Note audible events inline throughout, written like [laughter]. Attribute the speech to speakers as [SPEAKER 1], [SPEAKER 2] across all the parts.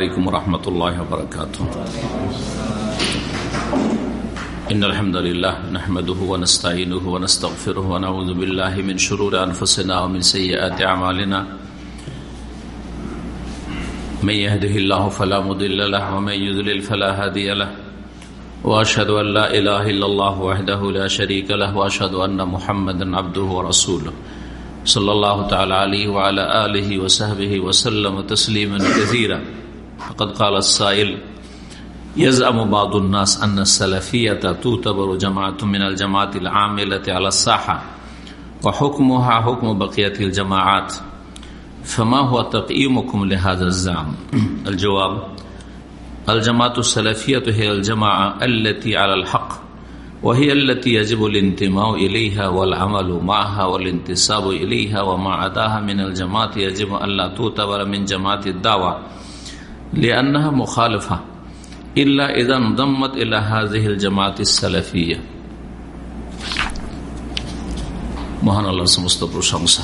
[SPEAKER 1] عليكم ورحمة الله وبركاته. إن الحمد لله نحمده ونستعينه ونستغفره ونعوذ بالله من شرور أنفسنا ومن سيئات أعمالنا. من يهده الله فلا مضل له ومن يذلل فلا هادي له. وأشهد أن لا إله إلا الله وحده لا شريك له وأشهد أن محمدا عبده ورسوله. صلى الله تعالى عليه وعلى آله وصحبه وسلم تسليما كثيرا. فقد قال السائل يزعم بعض الناس أن السلفية تعتبر جماعة من الجماعات العاملة على الساحة وحكمها حكم بقية الجماعات. فما هو تقييمكم لهذا الزعم؟ [clears throat] الجواب الجماعة السلفية هي الجماعة التي على الحق وهي التي يجب الانتماء إليها والعمل معها والانتساب إليها وما عداها من الجماعة. يجب أن لا تعتبر من جماعة الدعوة. লিয়ান্নাহা মুখালফা ইল্লা ইদান দম্মত ইলাহা জহিল জামাত ইসালাফিয়া মহান আল্লাহর সমস্ত প্রশংসা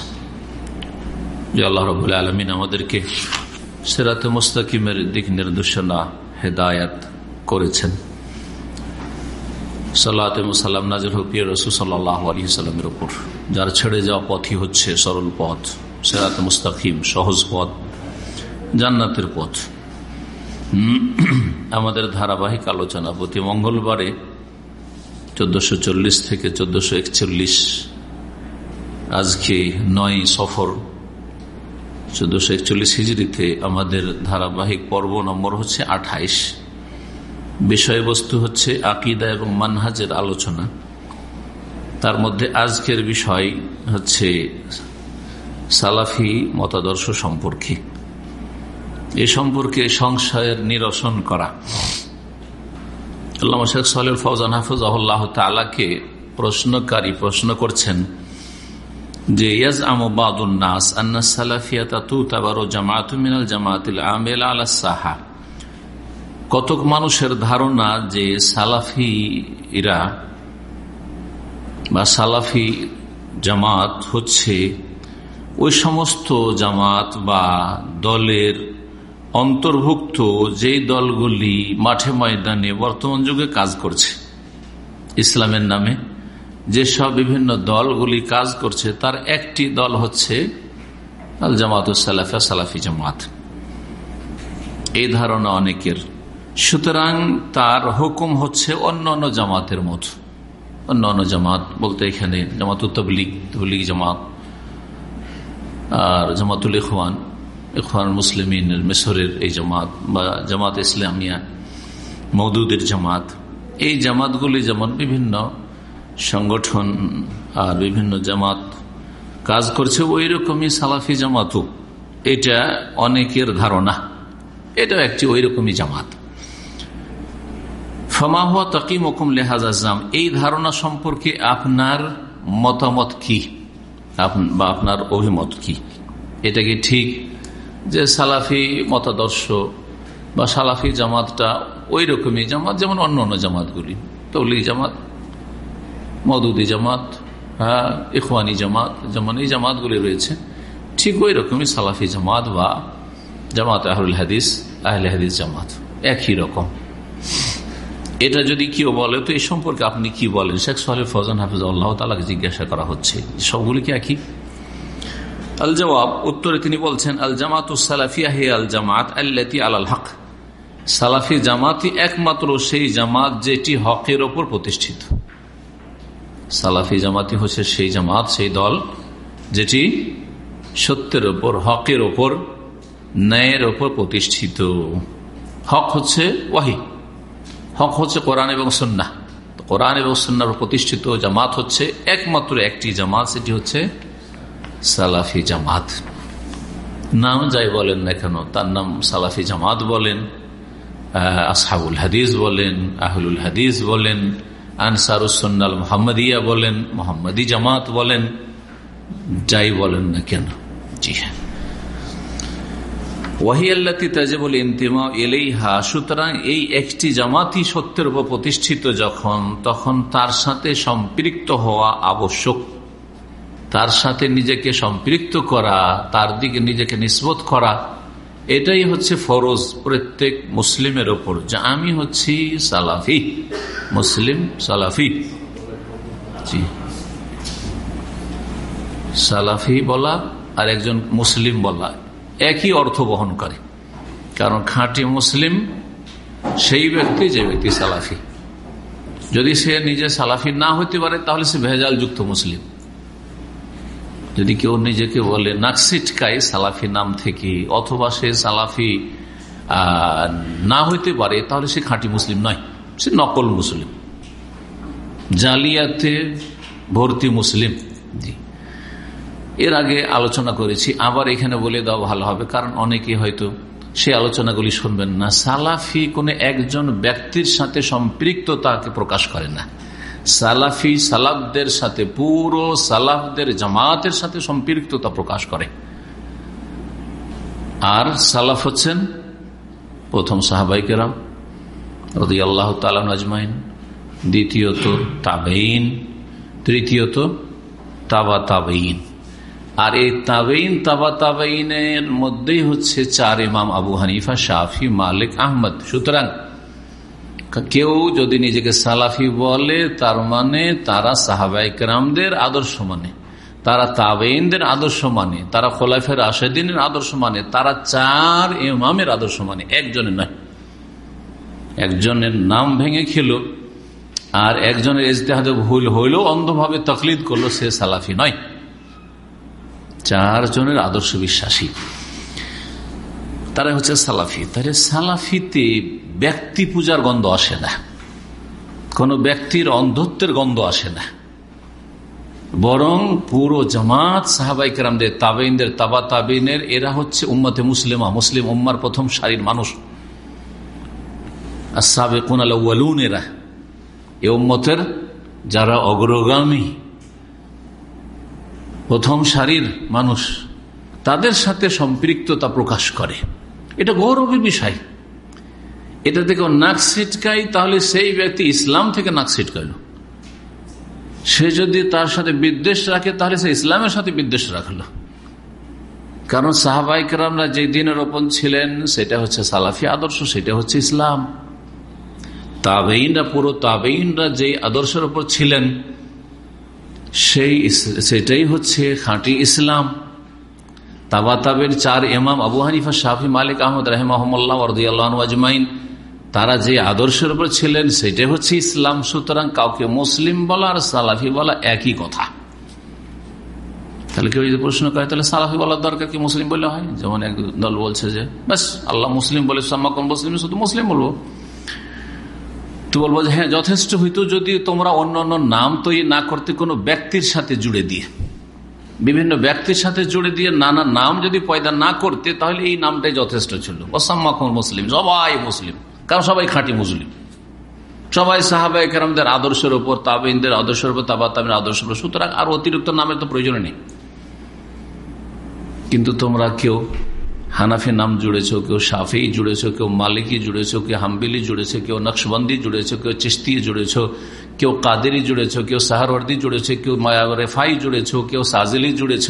[SPEAKER 1] যে আল্লাহ রবুল আলমিন আমাদেরকে সেরাতে মোস্তাকিমের দিক নির্দেশনা, হেদায়াত করেছেন। সাল্লাহাম সাল্লাম নাজির হপিয়া রসুল সাল্লাহ আলী সাল্লামের ওপর যার ছেড়ে যাওয়া পথই হচ্ছে সরল পথ, সেরাত মুস্তাকিম, সহজ পথ, জান্নাতের পথ। [clears throat] আমাদের ধারাবাহিক আলোচনা প্রতি মঙ্গলবারে চোদ্দশো থেকে চোদ্দশো একচল্লিশ। আজকে নয় সফর। চোদ্দশো একচল্লিশ হিজড়িতে আমাদের ধারাবাহিক পর্ব নম্বর হচ্ছে আঠাইশ। বিষয়বস্তু হচ্ছে আকিদা এবং মানহাজের আলোচনা। তার মধ্যে আজকের বিষয় হচ্ছে সালাফি মতাদর্শ সম্পর্কে। এ সম্পর্কে সংশয়ের নিরসন করা। আল্লাহ শেখ সাল ফৌজান হাফিজ আল্লাহ তালাকে প্রশ্নকারী প্রশ্ন করছেন যে ইয়াজ আমবাদুন্নাস আন্না সালাফিয়াতা তু তাবার জামাত মিনাল জামাতিল আমেল আলা সাহা। কতক মানুষের ধারণা যে সালাফি ইরা বা সালাফি জামাত হচ্ছে ওই সমস্ত জামাত বা দলের অন্তর্ভুক্ত যেই দলগুলি মাঠে ময়দানে বর্তমান যুগে কাজ করছে, ইসলামের নামে যেসব বিভিন্ন দলগুলি কাজ করছে, তার একটি দল হচ্ছে আল জামাত সালাফা সালাফি জামাত। এই ধারণা অনেকের। সুতরাং তার হুকুম হচ্ছে অন্য অন্য জামাতের মতো। অন্য অন্য জামাত বলতে এখানে জামাত তবলিগ তবলিগ জামাত, আর জামাতুল ইখওয়ান। ইখওয়ান মুসলিমিনের মেসরের এই জামাত বা জামাত ইসলামিয়া মৌদুদের জামাত, এই জামাতগুলি যেমন বিভিন্ন সংগঠন আর বিভিন্ন জামাত কাজ করছে ওই রকমই সালাফি জামাতও। এটা অনেকের ধারণা। এটা একটি ওই রকমই জামাত তকিম ওকুম লেহাজাম এই ধারণা সম্পর্কে আপনার মতামত কি? বা আপনার অভিমত কি? এটা কি ঠিক যে সালাফি মতাদর্শ বা সালাফি জামাতটা ওই রকমই জামাত, যেমন অন্য অন্য জামাতগুলি। তৌলি জামাত মদুদি জামাত হ্যাঁ ইখওয়ানি জামাত, যেমন এই জামাতগুলি রয়েছে, ঠিক ওই রকমই সালাফি জামাত বা জামাত আহরুল হাদিস, আহলে হাদিস জামাত, একই রকম। এটা যদি কেউ বলে, তো এই সম্পর্কে আপনি কি বলেন? শেখ সোহাল ফজান হাফিজ আল্লাহ তালাকে জিজ্ঞাসা করা হচ্ছে। সবগুলি কি একই? আল জবাব উত্তরে তিনি বলছেন আল জামাত আল জামাত আল্লাতি আল হক। সালাফি জামাতই একমাত্র সেই জামাত যেটি হকের ওপর প্রতিষ্ঠিত। সালাফি জামাতি হচ্ছে সেই জামাত, সেই দল যেটি সত্যের ওপর, হকের ওপর, ন্যায়ের ওপর প্রতিষ্ঠিত। হক হচ্ছে ওয়াহি। হক হচ্ছে কোরআন এবং সন্না কোরআন এবং সন্ন্যার প্রতিষ্ঠিত জামাত হচ্ছে একমাত্র একটি জামাত, সেটি হচ্ছে সালাফি জামাত। নাম যাই বলেন না কেন, তার নাম সালাফি জামাত বলেন আসহাবুল হাদিস বলেন, আহলুল হাদিস বলেন আনসারুসন্নাল মোহাম্মদিয়া বলেন, মোহাম্মদি জামাত বলেন, যাই বলেন না কেন। জি। হ্যাঁ ওয়াহিয়াল্লাতি তাজেবুল ইন্তিমা এলেইহা সুতরাং এই একটি জামাতি সত্যের উপর প্রতিষ্ঠিত যখন, তখন তার সাথে সম্পৃক্ত হওয়া আবশ্যক। তার সাথে নিজেকে সম্পৃক্ত করা, তার দিকে নিজেকে নিষ্পত করা, এটাই হচ্ছে ফরজ প্রত্যেক মুসলিমের ওপর। যে আমি হচ্ছি সালাফি, মুসলিম সালাফি। জি। সালাফি বলা আর একজন মুসলিম বলা একই অর্থ বহন করে কারণ খাঁটি মুসলিম সেই ব্যক্তি, যে ব্যক্তি সালাফি। যদি সে নিজে সালাফি না হইতে পারে, তাহলে সে ভেজাল যুক্ত মুসলিম। যদি কেউ নিজেকে বলে নাকসিটকাই সালাফি নাম থেকে, অথবা সে সালাফি না হইতে পারে, তাহলে সে খাঁটি মুসলিম নয়। সে নকল মুসলিম। জালিয়াতে ভর্তি মুসলিম। জি। এর আগে আলোচনা করেছি, আবার এখানে বলে দেওয়া ভালো হবে, কারণ অনেকে হয়তো সে আলোচনাগুলি শুনবেন না। সালাফি কোন একজন ব্যক্তির সাথে সম্পৃক্ততাকে প্রকাশ করে না। সালাফি সালাফদের সাথে, পুরো সালাফদের জামাতের সাথে সম্পৃক্ততা প্রকাশ করে। আর সালাফ হচ্ছেন প্রথম সাহাবাইকেরাম রদি আল্লাহ তালাজমাইন দ্বিতীয়ত তাবেইন তৃতীয়ত তাবা তাবেইন আর এই তাবেইন তাবা তাবেইনের মধ্যেই হচ্ছে চার ইমাম আবু হানিফা, শাফি, মালিক, আহমদ। সুতরাং কেউ যদি নিজেকে সালাফি বলে, তার মানে তারা সাহাবাইকরামদের আদর্শ মানে। তারা তাবেইনদের আদর্শ মানে। তারা খোলাফের আশেদিনের আদর্শ মানে। তারা চার ইমামের আদর্শ মানে। একজনের নয়। একজনের নাম ভেঙে খেল আর একজনের ইজতেহাদে ভুল হইলেও অন্ধভাবে তকলিদ করল সে সালাফি নয়। চারজনের আদর্শ বিশ্বাসী। তারা হচ্ছে সালাফি। তাহলে সালাফিতে ব্যক্তি পূজার গন্ধ আসে না। কোন ব্যক্তির অন্ধত্বের গন্ধ আসে না। বরং পুরো জামাত সাহাবাইকেরামদের তাবেইনদের তাবা তাবেইনের এরা হচ্ছে উম্মতে মুসলিমা। মুসলিম উম্মার প্রথম সারির মানুষ। আর সাবে কোন এরা। এ উম্মতের যারা অগ্রগামী, প্রথম সারির মানুষ, তাদের সাথে সম্পৃক্ততা প্রকাশ করে। এটা গৌরবের বিষয়। এটা থেকে নাক ছিটকাই তাহলে সেই ব্যক্তি ইসলাম থেকে নাক ছিটকাইল সে যদি তার সাথে বিদ্বেষ রাখে, তাহলে সে ইসলামের সাথে বিদ্বেষ রাখল। কারণ সাহাবাইকরামরা যে দিনের ওপর ছিলেন, সেটা হচ্ছে সালাফি আদর্শ, সেটা হচ্ছে ইসলাম। তাবেইনরা পুরো তাবেইনরা যে আদর্শের ওপর ছিলেন, সেই সেটাই হচ্ছে খাঁটি ইসলাম। তাবা তাবের চার এমাম আবু হানিফা শাহি মালিক, আহমদ রাহেমাহমল্লাহ আজমাইন, তারা যে আদর্শের উপর ছিলেন, সেটা হচ্ছে ইসলাম। সুতরাং কাউকে মুসলিম বলা আর সালাফি বলা একই কথা। তাহলে কেউ যদি প্রশ্ন করে, তাহলে সালাফি বলার দরকার কি মুসলিম বলে হয়? যেমন এক দল বলছে যে ব্যাস আল্লাহ মুসলিম বলে সাম্মাকন মুসলিম, শুধু মুসলিম বলব। তো বলব যে হ্যাঁ যথেষ্ট হইতো যদি তোমরা অন্য অন্য নাম তৈরি না করতে কোনো ব্যক্তির সাথে জুড়ে দিয়ে। বিভিন্ন ব্যক্তির সাথে জুড়ে দিয়ে নানা নাম যদি পয়দা না করতে, তাহলে এই নামটাই যথেষ্ট ছিল। ওসাম্মাকুর মুসলিম, সবাই মুসলিম, কারণ সবাই খাঁটি মুসলিম। সবাই সাহাবাই কেরামদের আদর্শের উপর তাবিনদের আদর্শের উপর, তাবা তাবিন আদর্শের উপর। সুতরাং আর অতিরিক্ত নামের তো প্রয়োজন নেই। কিন্তু তোমরা কেউ হানাফি নাম জুড়েছ, কেউ সাফি জুড়েছ, কেউ মালিকি জুড়েছ, কেউ হাম্বিলি জুড়েছে, কেউ নকশবন্দি জুড়েছ, কেউ চিস্তি জুড়েছ কেউ কাদেরি জুড়েছ, কেউ সাহারওয়ার্দি জুড়েছ, কেউ রেফাই জুড়েছ, কেউ সাজিলি জুড়েছ,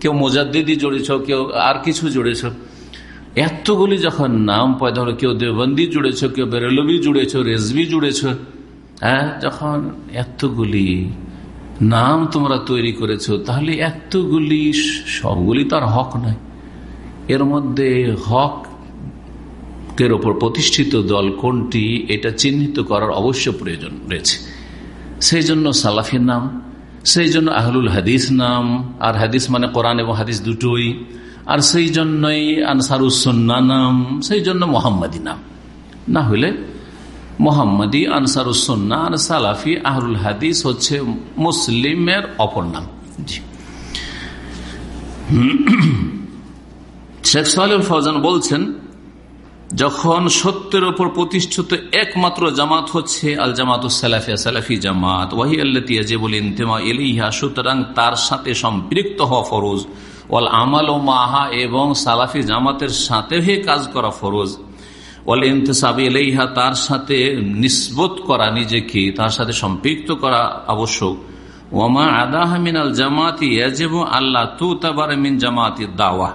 [SPEAKER 1] কেউ মোজাদ্দিদি জুড়েছ, কেউ আর কিছু জুড়েছ। এতগুলি যখন নাম পয়দা হলো, কেউ দেবন্দি জুড়েছ, কেউ বেরলবি জুড়েছ, রেজবি জুড়েছ হ্যাঁ যখন এতগুলি নাম তোমরা তৈরি করেছ, তাহলে এতগুলি সবগুলি তার হক নয়। এর মধ্যে হক এর ওপর প্রতিষ্ঠিত দল কোনটি, এটা চিহ্নিত করার অবশ্য প্রয়োজন রয়েছে। সেই জন্য সালাফির নাম, সেই জন্য আহলুল হাদিস নাম, আর হাদিস মানে কোরআন এবং হাদিস দুটোই, আর সেই জন্যই আনসারুসন্না নাম, সেই জন্য মোহাম্মদী নাম। না হলে মোহাম্মদী আনসারুসন্না আর সালাফি আহরুল হাদিস হচ্ছে মুসলিমের অপর নাম। জি। শেখ সাহেব ফৌজান বলছেন যখন সত্যের ওপর প্রতিষ্ঠিত একমাত্র জামাত হচ্ছে আল জামাত সালাফিয়া সালাফি জামাত, ওয়াহি আল্লাতিয়া যে বলেন তেমা এলিহা সুতরাং তার সাথে সম্পৃক্ত হওয়া ফরোজ। ওয়াল আমাল ও মাহা, এবং সালাফি জামাতের সাথে হয়ে কাজ করা ফরোজ। ইন্তসাবি তার সাথে নিসবত করা নিজেকে, তার সাথে সম্পৃক্ত করা আবশ্যক। ওমা আদাহ মিনাল জামাতি আল্লাহ তু তাবার মিন জামাতি দাওয়া।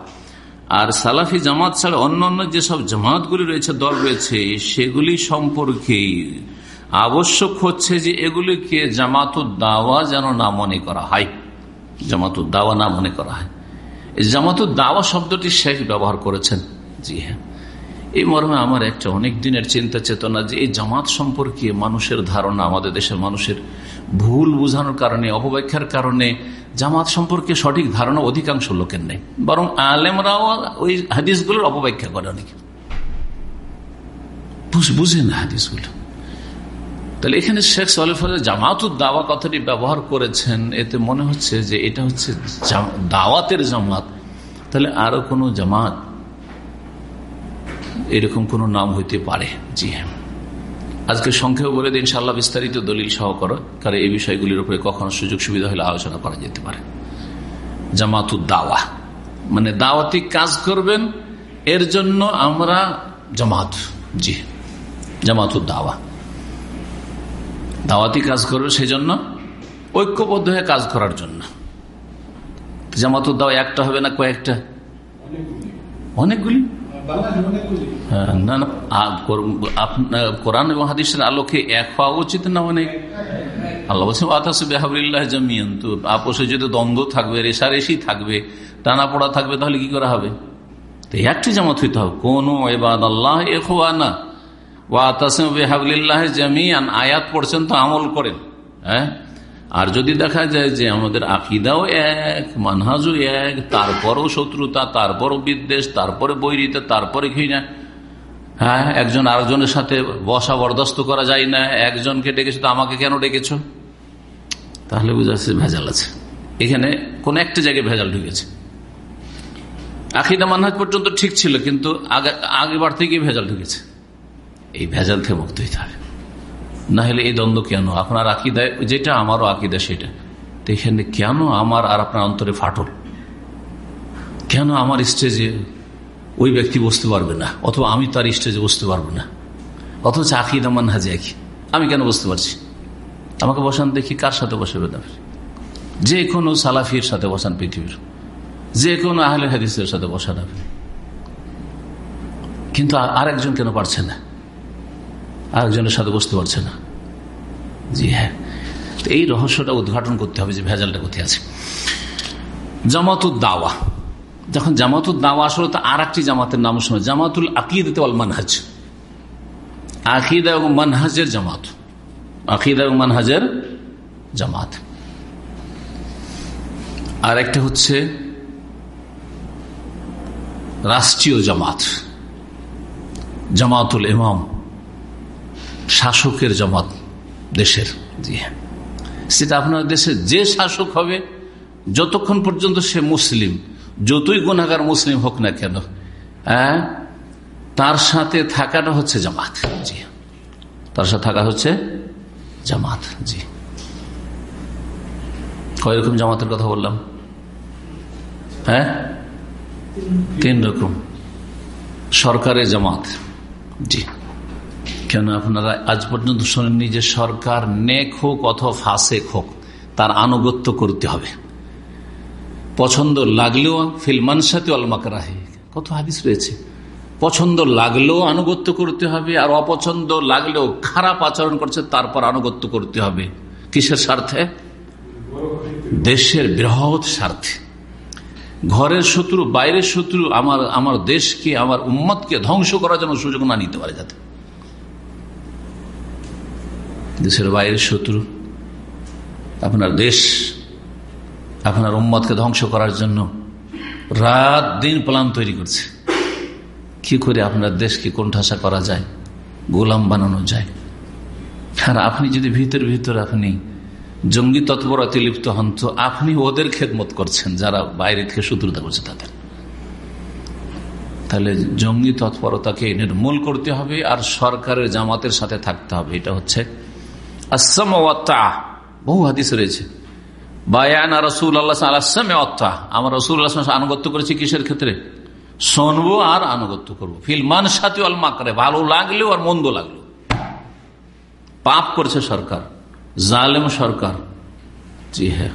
[SPEAKER 1] আর সালাফি জামাত ছাড়া অন্য অন্য যেসব জামাতগুলি রয়েছে, দল রয়েছে, সেগুলি সম্পর্কে আবশ্যক হচ্ছে যে এগুলিকে জামাতুর দাওয়া যেন না মনে করা হয়। জামাতুর দাওয়া না মনে করা হয়। জামাতুর দাওয়া শব্দটি শেখ ব্যবহার করেছেন। জি হ্যাঁ। এই মর্মে আমার একটা অনেক দিনের চিন্তা চেতনা যে এই জামাত সম্পর্কে মানুষের ধারণা আমাদের দেশের মানুষের ভুল বুঝানোর কারণে, অপব্যাখ্যার কারণে জামাত সম্পর্কে সঠিক ধারণা অধিকাংশ লোকের নেই। বরং আলেমরাও ওই হাদিসগুলোর অপব্যাখ্যা করে অনেকে। বুঝে না হাদিসগুলো। তাহলে এখানে শেখ সালেফ জামাতুর দাওয়া কথাটি ব্যবহার করেছেন, এতে মনে হচ্ছে যে এটা হচ্ছে দাওয়াতের জামাত। তাহলে আরও কোনো জামাত এরকম কোন নাম হইতে পারে। জি হ্যাঁ। আজকে সংক্ষেপ বলে দিন ইনশাল্লাহ বিস্তারিত দলিল সহ করো কারণ এই বিষয়গুলির উপরে কখনো সুযোগ সুবিধা হলে আলোচনা করা যেতে পারে। জামাতুর দাওয়া। মানে দাওয়াতি কাজ করবেন, এর জন্য আমরা জামাত, জি জামাতুর দাওয়া। দাওয়াতি কাজ করবে সেই জন্য ঐক্যবদ্ধ হয়ে কাজ করার জন্য। জামাতুর দাওয়া একটা হবে না কয়েকটা? অনেকগুলি? না না কোরআন এবং হাদিসের আলোকে এক হওয়া উচিত না অনেক আল্লাহ বলছেন আতাস বেহাবুল্লাহ জামিয়ান। তো আপোষে যদি দ্বন্দ্ব থাকবে, রেশারেশি থাকবে টানা পড়া থাকবে, তাহলে কি করা হবে? তো একটি জামাত হইতে হবে। কোন এবাদ আল্লাহ না ওয়াতাসিল্লাহ জামিয়ান। আয়াত পড়ছেন তো আমল করেন। হ্যাঁ? আর যদি দেখা যায় যে আমাদের আকিদাও এক, মানহাজও এক, তারপরও শত্রুতা, তারপরও বিদ্বেষ, তারপরে বৈরিতে, তারপরে ঘৃণা হ্যাঁ একজন আরেকজনের সাথে বসা বরদাস্ত করা যায় না, একজনকে ডেকেছো তো আমাকে কেন ডেকেছ? তাহলে বুঝা যাচ্ছে ভেজাল আছে। এখানে কোন একটা জায়গায় ভেজাল ঢুকেছে। আকিদা মানহাজ পর্যন্ত ঠিক ছিল, কিন্তু আগে আগে আগেবার থেকে ভেজাল ঢুকেছে। এই ভেজাল থেকে মুক্ত হইতে হবে। না হলে এই দ্বন্দ্ব কেন? আপনার আকিদায় যেটা, আমারও আকিদা সেটা। তো এখানে কেন আমার আর আপনার অন্তরে ফাটল? কেন আমার স্টেজে ওই ব্যক্তি বসতে পারবে না? অথবা আমি তার স্টেজে বসতে পারব না? অথচ আকিদা হাজে একই। আমি কেন বসতে পারছি? আমাকে বসান দেখি কার সাথে বসবে না যে কোনো সালাফির সাথে বসান পৃথিবীর। যে কোনো আহলে হাদিসের সাথে বসান আপনি। কিন্তু আরেকজন কেন পারছে না? আরেকজনের সাথে বসতে পারছে না। জি হ্যাঁ। তো এই রহস্যটা উদ্ঘাটন করতে হবে যে ভেজালটা কোথায় আছে। জামাতুল দাওয়া। যখন জামাতুল দাওয়া আসলে, তো আর একটি জামাতের নাম শোনা, জামাতুল আকিদ মানহাজ। আকিদা এবং মানহাজের জামাত। আকিদা এবং মানহাজের জামাত। আর একটা হচ্ছে রাষ্ট্রীয় জামাত, জামাতুল ইমাম। শাসকের জমাত দেশের। জি হ্যাঁ। সেটা আপনার দেশে যে শাসক হবে, যতক্ষণ পর্যন্ত সে মুসলিম, যতই গুণাগার মুসলিম হোক না কেন হ্যাঁ তার সাথে থাকাটা হচ্ছে জামাত। জি হ্যাঁ। তার সাথে থাকা হচ্ছে জামাত। জি। কয় রকম জামাতের কথা বললাম? হ্যাঁ? তিন রকম। সরকারের জামাত। জি। কেন আপনারা আজ পর্যন্ত শোনেননি যে সরকার নেক হোক অথবা ফাঁসেক হোক, তার আনুগত্য করতে হবে। পছন্দ লাগলেও ফিলমান সাথে অলমাকরাহে কত হাদিস রয়েছে। পছন্দ লাগলেও আনুগত্য করতে হবে, আর অপছন্দ লাগলেও খারাপ আচরণ করছে, তারপর আনুগত্য করতে হবে। কিসের স্বার্থে? দেশের বৃহৎ স্বার্থে। ঘরের শত্রু, বাইরের শত্রু, আমার আমার দেশকে, আমার উম্মতকে ধ্বংস করার জন্য সুযোগ না নিতে পারে যাতে। দেশের বাইরের শত্রু, আপনার দেশ, আপনার উম্মতকে ধ্বংস করার জন্য রাত দিন প্লান তৈরি করছে। কি করে আপনার দেশকে কোণঠাসা করা যায়, গোলাম বানানো যায়? আর আপনি যদি ভিতর ভিতর আপনি জঙ্গি তৎপরতে লিপ্ত হন, তো আপনি ওদের খেদমত করছেন, যারা বাইরে থেকে শত্রুতা করছে তাদের। তাহলে জঙ্গি তৎপরতাকে নির্মূল করতে হবে আর সরকারের জামাতের সাথে থাকতে হবে। এটা হচ্ছে বহু হাদিস রয়েছে। বায়ানা রসুল আল্লাহ আমার রসুল আনুগত্য করেছি কিসের ক্ষেত্রে? শোনবো আর আনুগত্য করব। ফিলমান সাথে অলমা করে ভালো লাগলেও আর মন্দ লাগল। পাপ করছে সরকার। জালেম সরকার। জি হ্যাঁ।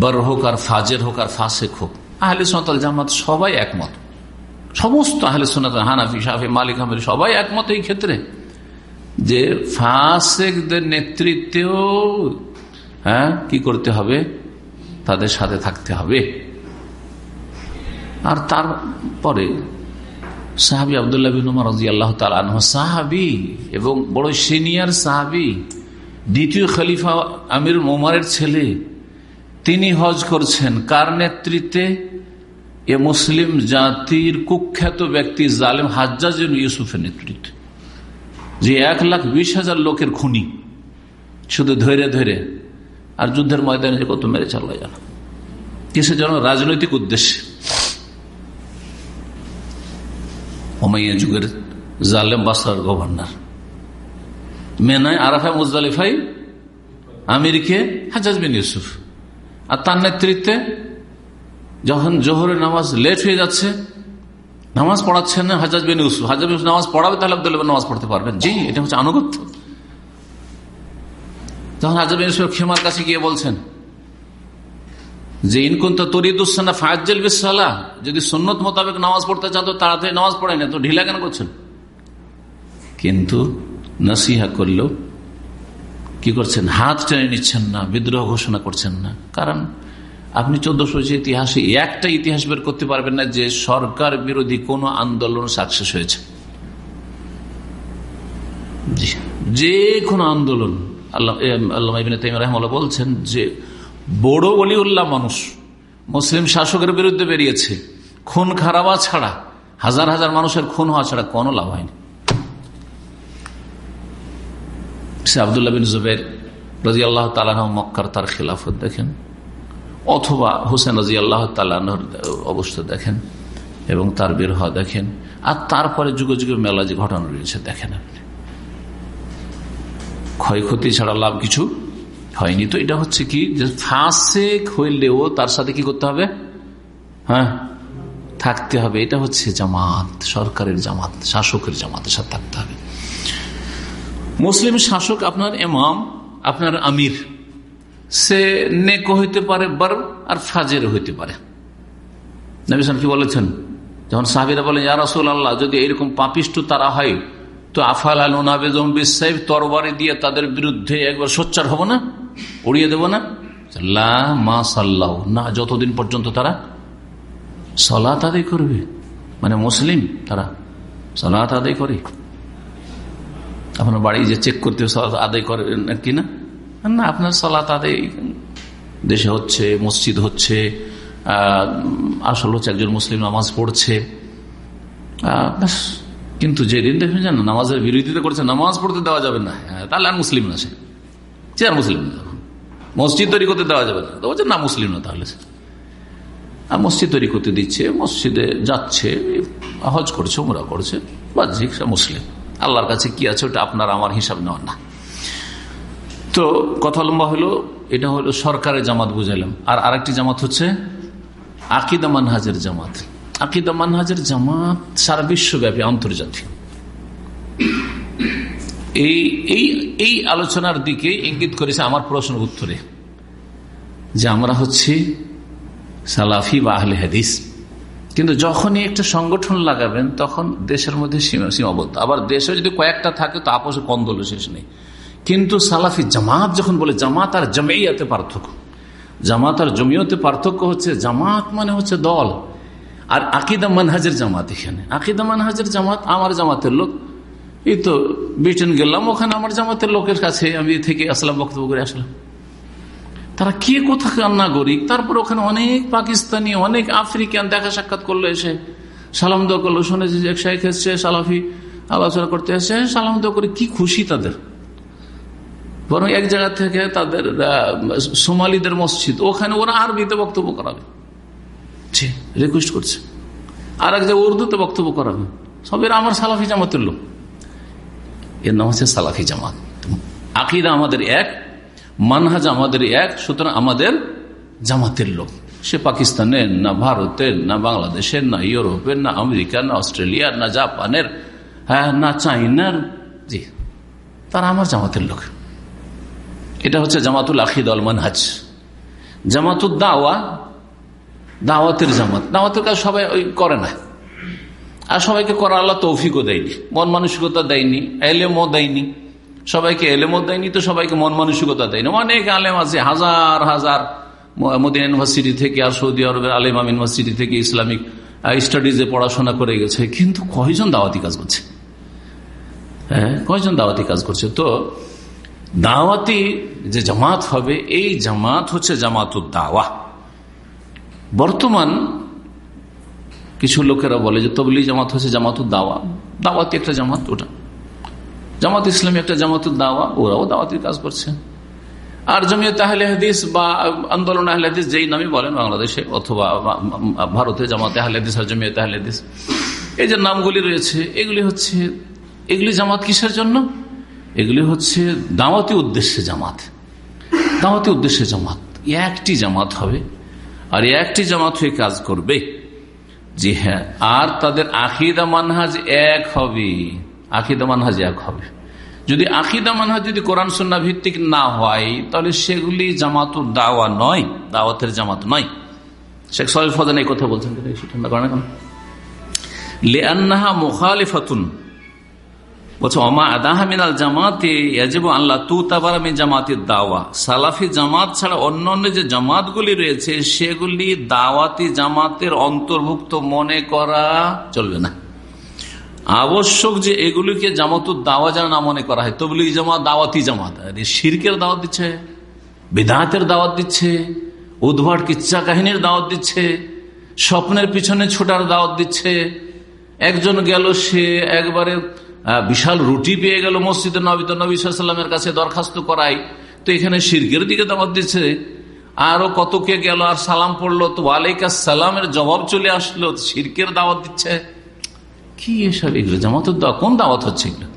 [SPEAKER 1] বর হোক আর ফাজের হোক আর ফাঁসেক হোক, আহলে সোনাতল জামাত সবাই একমত। সমস্ত আহলে সোনাত হানাফি সাফি মালিক আহমেদ সবাই একমত এই ক্ষেত্রে। যে ফাসেকদের নেতৃত্বেও হ্যাঁ কি করতে হবে? তাদের সাথে থাকতে হবে। আর তারপরে সাহাবি আবদুল্লাহ বিন রাজি আল্লাহ তালহ সাহাবি এবং বড় সিনিয়র সাহাবি, দ্বিতীয় খলিফা আমির মোমারের ছেলে, তিনি হজ করছেন। কার নেতৃত্বে? এ মুসলিম জাতির কুখ্যাত ব্যক্তি জালেম হাজ্জাজ ইউসুফের নেতৃত্বে। যে এক লাখ বিশ হাজার লোকের খুনি। শুধু ধরে ধরে আর যুদ্ধের ময়দানে যে কত মেরে চাল্লা জানা। কিসের জন্য? রাজনৈতিক উদ্দেশ্যে। ওমাইয়া যুগের জালেম বাসার গভর্নর। মেনায় আরাফা মুজদালিফাই আমিরকে হাজাজ বিন ইউসুফ। আর তার নেতৃত্বে যখন জোহরের নামাজ লেট হয়ে যাচ্ছে নামাজ পড়াচ্ছেন না হাজাজ বিন ইউসুফ। হাজাজ বিন নামাজ পড়াবে, তাহলে আব্দুল্লাহ নামাজ পড়তে পারবেন। জি, এটা হচ্ছে আনুগত্য। তখন হাজার বিন ইউসুফ খেমার কাছে গিয়ে বলছেন, যে ইনকুন তো তরিদুসানা ফায়াজ্জল বিসালা যদি সন্ন্যত মোতাবেক নামাজ পড়তে চান, তো তাড়াতাড়ি নামাজ পড়ে না তো ঢিলা কেন করছেন? কিন্তু নসিহা করলেও কি করছেন? হাত টেনে নিচ্ছেন না, বিদ্রোহ ঘোষণা করছেন না। কারণ আপনি চোদ্দশো ইতিহাসে একটা ইতিহাস বের করতে পারবেন না যে সরকার বিরোধী কোন আন্দোলন সাকসেস হয়েছে। যে কোনো আন্দোলন, আল্লাহ আল্লাহ রহমাল্লাহ বলছেন যে বড় অলিউল্লাহ মানুষ মুসলিম শাসকের বিরুদ্ধে বেরিয়েছে, খুন খারাপা ছাড়া, হাজার হাজার মানুষের খুন হওয়া ছাড়া কোনো লাভ হয়নি। সে আবদুল্লাহ বিন জুবের রাজি আল্লাহ তালাহ মক্কার তার খেলাফত দেখেন। অথবা হোসেন রাজি আল্লাহ তালাহর অবস্থা দেখেন এবং তার বের হওয়া দেখেন, আর তারপরে যুগে যুগে মেলা যে ঘটনা রয়েছে দেখেন আপনি। ক্ষয়ক্ষতি ছাড়া লাভ কিছু হয়নি। তো এটা হচ্ছে কি? যে ফাঁসে হইলেও তার সাথে কি করতে হবে? হ্যাঁ? থাকতে হবে। এটা হচ্ছে জামাত, সরকারের জামাত, শাসকের জামাতের সাথে থাকতে হবে। মুসলিম শাসক আপনার এমাম আপনার আমির। সে নেক হইতে পারে, বার আর ফাজের হইতে পারে। নবীন কি বলেছেন? যখন সাহাবিরা বলেন, ইয়া রাসুল আল্লাহ যদি এরকম পাপিষ্ট তারা হয়, তো আফাল আলুনাবেদম বিশ্বাইব তরবারি দিয়ে তাদের বিরুদ্ধে একবার সোচ্চার হব না? উড়িয়ে দেব না? মা সাল্লাহ না, যতদিন পর্যন্ত তারা সলাত আদায় করবে। মানে মুসলিম তারা সলাত আদায় করে। আপনার বাড়ি যে চেক করতে আদায় করে কিনা না, আপনার সলাত আদায় দেশে হচ্ছে, মসজিদ হচ্ছে আসল হচ্ছে একজন মুসলিম নামাজ পড়ছে। কিন্তু যেদিন দেখবেন জান নামাজের বিরোধিতা করছে, নামাজ পড়তে দেওয়া যাবে না। তাহলে আর মুসলিম না সে। সে আর মুসলিম না। মসজিদ তৈরি করতে দেওয়া যাবে না। বলছে, না, মুসলিম না তাহলে আর মসজিদ তৈরি করতে দিচ্ছে, মসজিদে যাচ্ছে, হজ করছে, উমরা করছে সে মুসলিম। আল্লাহর কাছে কি আছে, ওটা আপনার, আমার হিসাব নেওয়ার না। তো কথা লম্বা হলো, এটা হলো সরকারের জামাত বুঝাইলাম। আর আরেকটি জামাত হচ্ছে আকিদা মানহাজের জামাত। আকিদা মানহাজের জামাত সারা বিশ্বব্যাপী আন্তর্জাতিক। এই এই এই আলোচনার দিকে ইঙ্গিত করেছে আমার প্রশ্ন উত্তরে যে আমরা হচ্ছি সালাফি বা আহলে হাদিস। কিন্তু যখনই একটা সংগঠন লাগাবেন, তখন দেশের মধ্যে সীমাবদ্ধ। আবার দেশে যদি কয়েকটা থাকে, তো আপোষে কন্দল শেষ নেই। কিন্তু সালাফি জামাত যখন বলে জামাত আর জমেইয়াতে পার্থক্য। জামাত আর জমিয়তে পার্থক্য হচ্ছে জামাত মানে হচ্ছে দল। আর আকিদা মানহাজের জামাত এখানে। আকিদা মানহাজের জামাত আমার জামাতের লোক। এই তো ব্রিটেন গেলাম, ওখানে আমার জামাতের লোকের কাছে আমি থেকে আসলাম, বক্তব্য করে আসলাম। তারা কে কোথাকার নাগরিক? তারপর ওখানে অনেক পাকিস্তানি, অনেক আফ্রিকান দেখা সাক্ষাৎ করল এসে। সালাম দোয়া করল, শুনেছি যে শেখ এসছে, সালাফি আলোচনা করতে এসে সালাম দোয়া করে কি খুশি তাদের? বরং এক জায়গা থেকে তাদের সোমালিদের মসজিদ, ওখানে ওরা আরবিতে বক্তব্য করাবে। রিকোয়েস্ট করছে। আর এক জায়গায় উর্দুতে বক্তব্য করাবে। সবের আমার সালাফি জামাতের লোক। এর নাম হচ্ছে সালাফি জামাত। আকিদা আমাদের এক, মানহাজ আমাদের এক, সুতরাং আমাদের জামাতের লোক। সে পাকিস্তানের না ভারতের না বাংলাদেশের না ইউরোপের না আমেরিকার না অস্ট্রেলিয়ার না জাপানের হ্যাঁ না চাইনার, জি, তারা আমার জামাতের লোক। এটা হচ্ছে জামাতুল আখিদ আল মানহাজ। জামাতুল দাওয়া, দাওয়াতের জামাত। দাওয়াতের কাজ সবাই ওই করে না। আর সবাইকে করা আল্লাহ তৌফিকও দেয়নি। মন মানসিকতা দেয়নি, এলেমও দেয়নি। সবাইকে এলেমও দেয়নি তো সবাইকে মন মানসিকতা দেয়নি। অনেক আলেম আছে, হাজার হাজার মোদিন ইউনিভার্সিটি থেকে আর সৌদি আরবের আলেম ইউনিভার্সিটি থেকে ইসলামিক স্টাডিজে পড়াশোনা করে গেছে। কিন্তু কয়জন দাওয়াতি কাজ করছে? হ্যাঁ কয়জন দাওয়াতি কাজ করছে? তো দাওয়াতি যে জামাত হবে, এই জামাত হচ্ছে জামাতুর দাওয়া। বর্তমান কিছু লোকেরা বলে যে তবলি জামাত হচ্ছে জামাতুর দাওয়া। দাওয়াতি একটা জামাত ওটা। জামাত ইসলামী একটা জামাতুর দাওয়া, ওরাও দাওয়াতির কাজ করছে। আর জমিয়ত আহলে হাদিস বা আন্দোলন আহলে হাদিস, যেই নামই বলেন, বাংলাদেশে অথবা ভারতে জামাতে আহলে হাদিস আর জমিয়ত আহলে হাদিস, এই যে নামগুলি রয়েছে, এগুলি হচ্ছে, এগুলি জামাত কিসের জন্য? এগুলি হচ্ছে দাওয়াতি উদ্দেশ্যে জামাত। দাওয়াতি উদ্দেশ্যে জামাত। একটি জামাত হবে, আর একটি জামাত হয়ে কাজ করবে। জি হ্যাঁ আর তাদের আকিদা মানহাজ এক হবে। আকিদা মানহাজ এক হবে। যদি আকিদা মানহাজ যদি কোরআন সন্না ভিত্তিক না হয়, তাহলে সেগুলি জামাত দাওয়া নয়, দাওয়াতের জামাত নয়। শেখ সাল ফজান এই কথা বলছেন ঠান্ডা করে না কেন? লেআনাহা মুখালিফাতুন বলছে অমা আদাহামিনাল জামাতে ইয়াজিব আল্লাহ তু তাবার আমি জামাতের দাওয়া। সালাফি জামাত ছাড়া অন্য যে জামাতগুলি রয়েছে, সেগুলি দাওয়াতি জামাতের অন্তর্ভুক্ত মনে করা চলবে না। আবশ্যক যে এগুলিকে জামাতুর দাওয়া যেন না মনে করা হয়। তবলি জামাত দাওয়াতি জামাত। শিরকের দাওয়াত দিচ্ছে বেদাহাতের দাওয়াত দিচ্ছে, উদ্ভাট কিচ্ছা কাহিনীর দাওয়াত দিচ্ছে, স্বপ্নের পিছনে ছোটার দাওয়াত দিচ্ছে। একজন গেল, সে একবারে বিশাল রুটি পেয়ে গেল মসজিদে নবী তো নবী সাল্লামের কাছে দরখাস্ত করাই তো এখানে শিরকের দিকে দাওয়াত দিচ্ছে। আরও কত কে গেল, আর সালাম পড়ল, তো ওয়ালাইকা সালামের জবাব চলে আসলো শিরকের দাওয়াত দিচ্ছে। কি এসব এগুলো? জামাতের কোন দাওয়াত হচ্ছে এগুলো?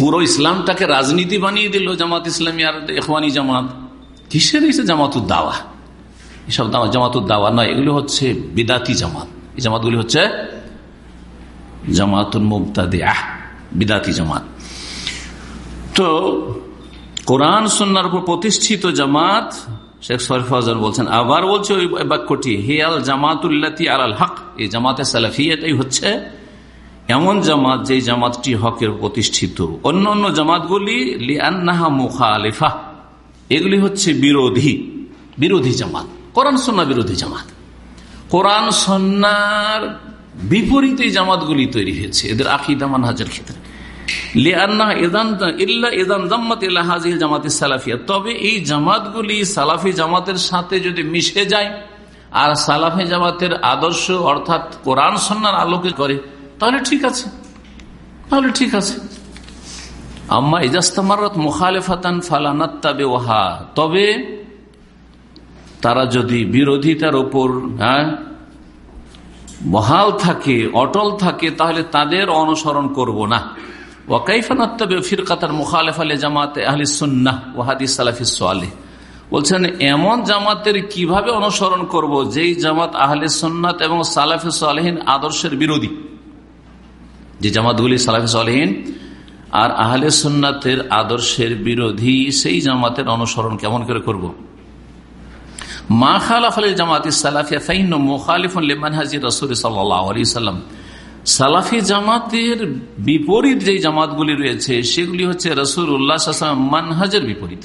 [SPEAKER 1] পুরো ইসলামটাকে রাজনীতি বানিয়ে দিল জামাত ইসলামী আর এখওয়ানি জামাত। কিসের এসে জামাতুর দাওয়া? এসব দাওয়া জামাতুর দাওয়া নয়, এগুলো হচ্ছে বিদাতি জামাত। এই জামাতগুলি হচ্ছে জামাতুল মুবতাদি আহ বিদাতি জামাত। তো কোরআন সন্ন্যার উপর প্রতিষ্ঠিত জামাত, শেখ সরফাজার বলছেন, আবার বলছে ওই বাক্যটি, হিয়াল জামাতুল্লাতি আলাল হক। এই জামাতে সালাফিয়াটাই হচ্ছে, এমন জামাত যে জামাতটি হকের প্রতিষ্ঠিত। অন্য অন্য জামাতগুলি লিয়ান্নাহা মুখা আলিফা এগুলি হচ্ছে বিরোধী বিরোধী জামাত। কোরআন সন্না বিরোধী জামাত। কোরআন সন্ন্যার বিপরীতে জামাতগুলি তৈরি হয়েছে, এদের আকিদা মানহাজের ক্ষেত্রে। তবে এই জামাতগুলি সালাফি জামাতের সাথে যদি মিশে যায়, আর সালাফি জামাতের আদর্শ অর্থাৎ কোরআন সন্ন্যার আলোকে করে, তাহলে ঠিক আছে। তাহলে ঠিক আছে। আম্মা ইজাস্তামারত মুখালেফাতান ফালানাত্তাবে ওহা। তবে তারা যদি বিরোধিতার ওপর হ্যাঁ বহাল থাকে, অটল থাকে, তাহলে তাদের অনুসরণ করব না। বলছেন, এমন জামাতের কীভাবে অনুসরণ করব যেই জামাত আহলে সন্ন্যত এবং সালাফে সালহীন আদর্শের বিরোধী? যে জামাতগুলি সালাফে সালহীন আর আহলে সন্ন্যতের আদর্শের বিরোধী, সেই জামাতের অনুসরণ কেমন করে করব। মা খালাফাল জামাত সালাফিয়া ফাইন মোখালিফুল হাজির রসুল সাল্লাম। সালাফি জামাতের বিপরীত যে জামাতগুলি রয়েছে, সেগুলি হচ্ছে রসুল মানহাজের বিপরীত।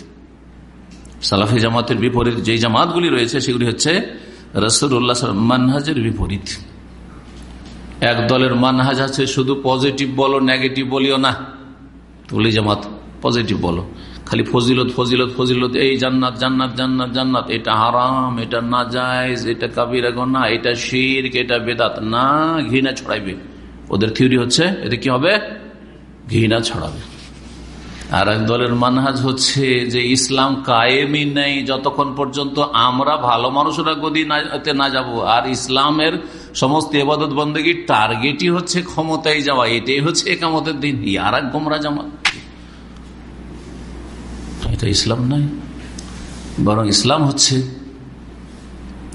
[SPEAKER 1] সালাফি জামাতের বিপরীত যে জামাতগুলি রয়েছে, সেগুলি হচ্ছে রসুল উল্লাহ মানহাজের বিপরীত। এক দলের মানহাজ আছে, শুধু পজিটিভ বলো, নেগেটিভ বলিও না। তুলি জামাত, পজিটিভ বলো। খালি ফজিলত ফজিলত ফজিলত, এই জান্নাত জান্নাত জান্নাত জান্নাত, এটা হারাম, এটা না যায় এটা কাবির না এটা শির এটা বেদাত। না, ঘৃণা ছড়াইবে। ওদের থিওরি হচ্ছে এতে কি হবে? ঘৃণা ছড়াবে। আর এক দলের মানহাজ হচ্ছে যে ইসলাম কায়েমই নেই, যতক্ষণ পর্যন্ত আমরা ভালো মানুষরা গদি না যাব। আর ইসলামের সমস্ত এবাদত বন্দীর টার্গেটই হচ্ছে ক্ষমতায় যাওয়া, এটাই হচ্ছে একামতের দিন। আর এক গোমরা জামাত। এটা ইসলাম নয়, বরং ইসলাম হচ্ছে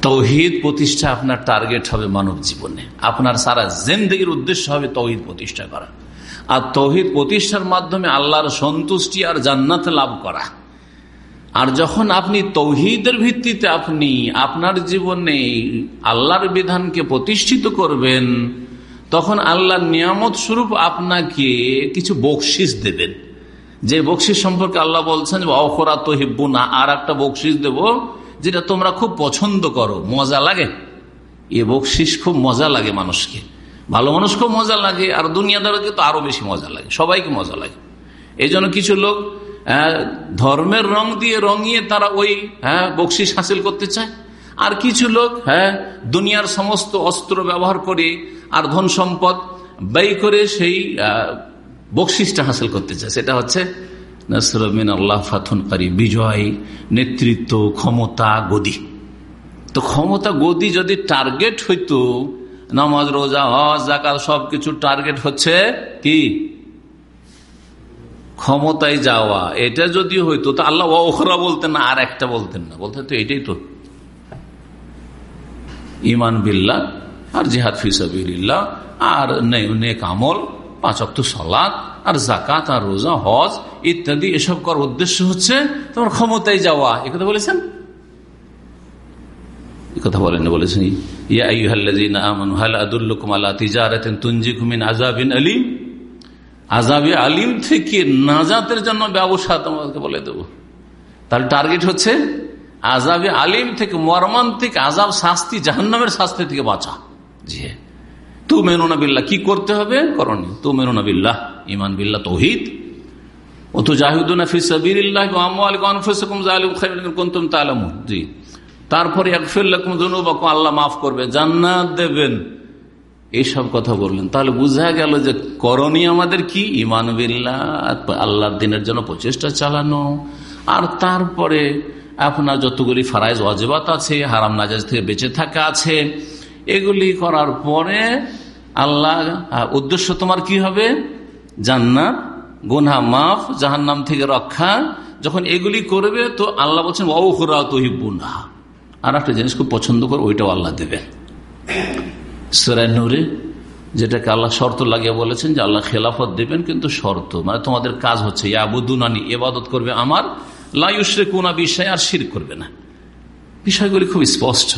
[SPEAKER 1] তৌহিদ প্রতিষ্ঠা আপনার টার্গেট হবে মানব জীবনে। আপনার সারা জেন্দিগির উদ্দেশ্য হবে তৌহিদ প্রতিষ্ঠা করা। আর তৌহিদ প্রতিষ্ঠার মাধ্যমে আল্লাহর সন্তুষ্টি আর জান্নাত লাভ করা। আর যখন আপনি তৌহিদের ভিত্তিতে আপনি আপনার জীবনে আল্লাহর বিধানকে প্রতিষ্ঠিত করবেন, তখন আল্লাহ নিয়ামত স্বরূপ আপনাকে কিছু বকশিস দেবেন। যে বকশিস সম্পর্কে আল্লাহ বলছেন অখরা তো হিব্বু না আর একটা বকশিস দেব, যেটা তোমরা খুব পছন্দ করো, মজা লাগে। এ বকশিস খুব মজা লাগে মানুষকে। ভালো মানুষ খুব মজা লাগে, আর দুনিয়াদারকে তো আরও বেশি মজা লাগে, সবাইকে মজা লাগে। এই কিছু লোক ধর্মের রং দিয়ে রঙিয়ে তারা ওই হ্যাঁ বকশিস হাসিল করতে চায়। আর কিছু লোক হ্যাঁ দুনিয়ার সমস্ত অস্ত্র ব্যবহার করে আর ধন সম্পদ ব্যয় করে সেই বকশিসটা হাসিল করতে চায়। সেটা হচ্ছে নসরমিন আল্লাহ ফাথনকারী বিজয়, নেতৃত্ব, ক্ষমতা, গদি। তো ক্ষমতা, গদি যদি টার্গেট হইতো, নামাজ, রোজা, হজ জাকাত সবকিছু টার্গেট হচ্ছে কি? ক্ষমতায় যাওয়া। এটা যদি হইতো, তো আল্লাহ ওখরা বলতেন না, আর একটা বলতেন না। বলতেন তো এটাই তো। ইমান বিল্লা আর জিহাদ ফিসাবিল্লা আর নেক আমল পাঁচক্ত সলাদ আর জাকাত আর রোজা, হজ ইত্যাদি এসব করার উদ্দেশ্য হচ্ছে তোমার ক্ষমতায় যাওয়া। এ কথা বলেছেন? কথা বলেন বলেছেন আলিম। আলিম থেকে জন্য ব্যবসা তোমাকে বলে দেব। তাহলে টার্গেট হচ্ছে আলিম থেকে মর্মান্তিক আজাব শাস্তি, জাহান্নামের শাস্তি থেকে বাঁচা। জি তু মেনুনা বিল্লাহ কি করতে হবে? করণীয়। তু মেনুনা বিল্লাহ ইমান বিল্লাহ তৌহিদ ও তো তারপরে আল্লাহ মাফ করবে। দেবেন। এইসব কথা বললেন। তাহলে বুঝা গেল যে আমাদের কি? ইমান আল্লাহর দিনের জন্য প্রচেষ্টা চালানো। আর তারপরে আপনার যতগুলি ফারাইজ অজেবাত আছে, হারাম নাজাজ থেকে বেঁচে থাকা আছে এগুলি করার পরে আল্লাহ উদ্দেশ্য তোমার কি হবে? জান্নাত, গুনহা মাফ জাহান নাম থেকে রক্ষা। যখন এগুলি করবে, তো আল্লাহ বলছেন ওহরা তহিবুনা আর একটা জিনিস খুব পছন্দ করে, ওইটাও আল্লাহ দেবেন। সেরাই নুরে, যেটাকে আল্লাহ শর্ত লাগিয়ে বলেছেন যে আল্লাহ খেলাফত দেবেন, কিন্তু শর্ত মানে তোমাদের কাজ হচ্ছে, ইয়াবুদুনানি এবাদত করবে আমার লাইসরে কোনা বিষয় আর শির করবে না। বিষয়গুলি খুব স্পষ্ট।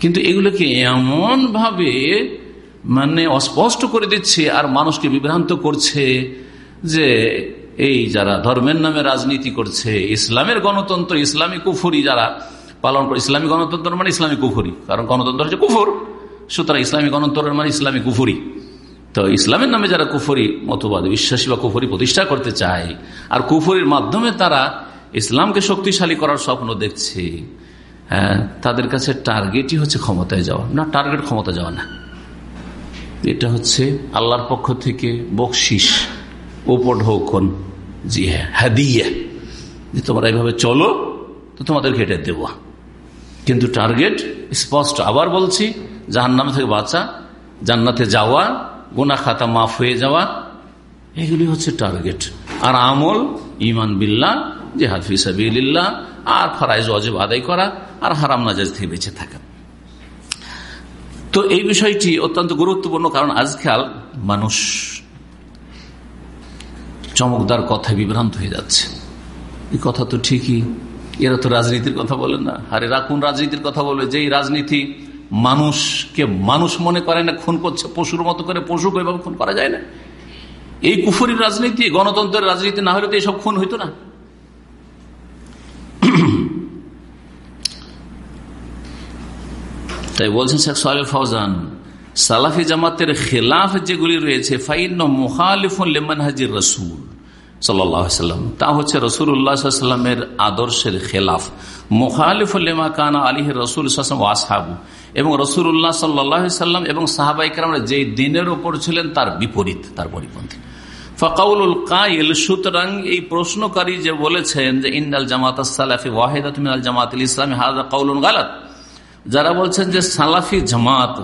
[SPEAKER 1] কিন্তু এগুলোকে এমন ভাবে মানে অস্পষ্ট করে দিচ্ছে আর মানুষকে বিভ্রান্ত করছে যে এই যারা ধর্মের নামে রাজনীতি করছে, ইসলামের গণতন্ত্র, ইসলামী কুফুরি যারা পালন করে, ইসলামী গণতন্ত্র মানে ইসলামী কুফুরি, কারণ গণতন্ত্র হচ্ছে কুফুর। সুতরাং ইসলামী গণতন্ত্রের মানে ইসলামী কুফুরি। তো ইসলামের নামে যারা কুফরি, মতবাদ, বিশ্বাসী বা কুফরি প্রতিষ্ঠা করতে চায়, আর কুফরির মাধ্যমে তারা ইসলামকে শক্তিশালী করার স্বপ্ন দেখছে। তাদের কাছে টার্গেটই হচ্ছে ক্ষমতায় যাওয়া। না টার্গেট ক্ষমতা যাওয়া না। এটা হচ্ছে আল্লাহর পক্ষ থেকে বকশিস উপঢৌকন, জি হ্যাঁ হাদিয়া। যে তোমরা এইভাবে চলো, তো তোমাদেরকে এটা দেব। কিন্তু টার্গেট স্পষ্ট। আবার বলছি, জাহান্নাম থেকে বাঁচা, জান্নাতে যাওয়া গোনা খাতা মাফ হয়ে যাওয়া, এগুলি হচ্ছে টার্গেট আর আমল ইমান বিল্লা যে হাফিসাবিল্লাহ আর ফরাইজ অজেব আদায় করা আর হারাম নাজাজ থেকে বেঁচে থাকা। তো এই বিষয়টি অত্যন্ত গুরুত্বপূর্ণ, কারণ আজকাল মানুষ চমকদার কথায় বিভ্রান্ত হয়ে যাচ্ছে। এই কথা তো ঠিকই, এরা তো রাজনীতির কথা বলে না। আরে রাখুন রাজনীতির কথা বলবে? যে রাজনীতি মানুষকে মানুষ মনে করে না, খুন করছে পশুর মতো করে, পশু এভাবে খুন করা যায় না? এই কুফুরির রাজনীতি, গণতন্ত্রের রাজনীতি না হলে তো এইসব খুন হইতো না। তাই বলছেন শেখ সোহেল ফৌজান সালাফি জামাতের খেলাফ যেগুলি রয়েছে হাজির রসুল তা হচ্ছে রসুল্লাহামের আদর্শের খেলাফ। মুখালিফুল্লেমা আলিহ রসুল ওয়াসাবু এবং রসুল্লাহ সাল্লাম এবং সাহাবাইকার যে দিনের ওপর ছিলেন, তার বিপরীত, তার পরিপন্থী। এই প্রশ্নকারী যে বলেছেন যে জামাত সালাফি হাজা গালাত। যারা বলছেন যে সালাফি জামাত,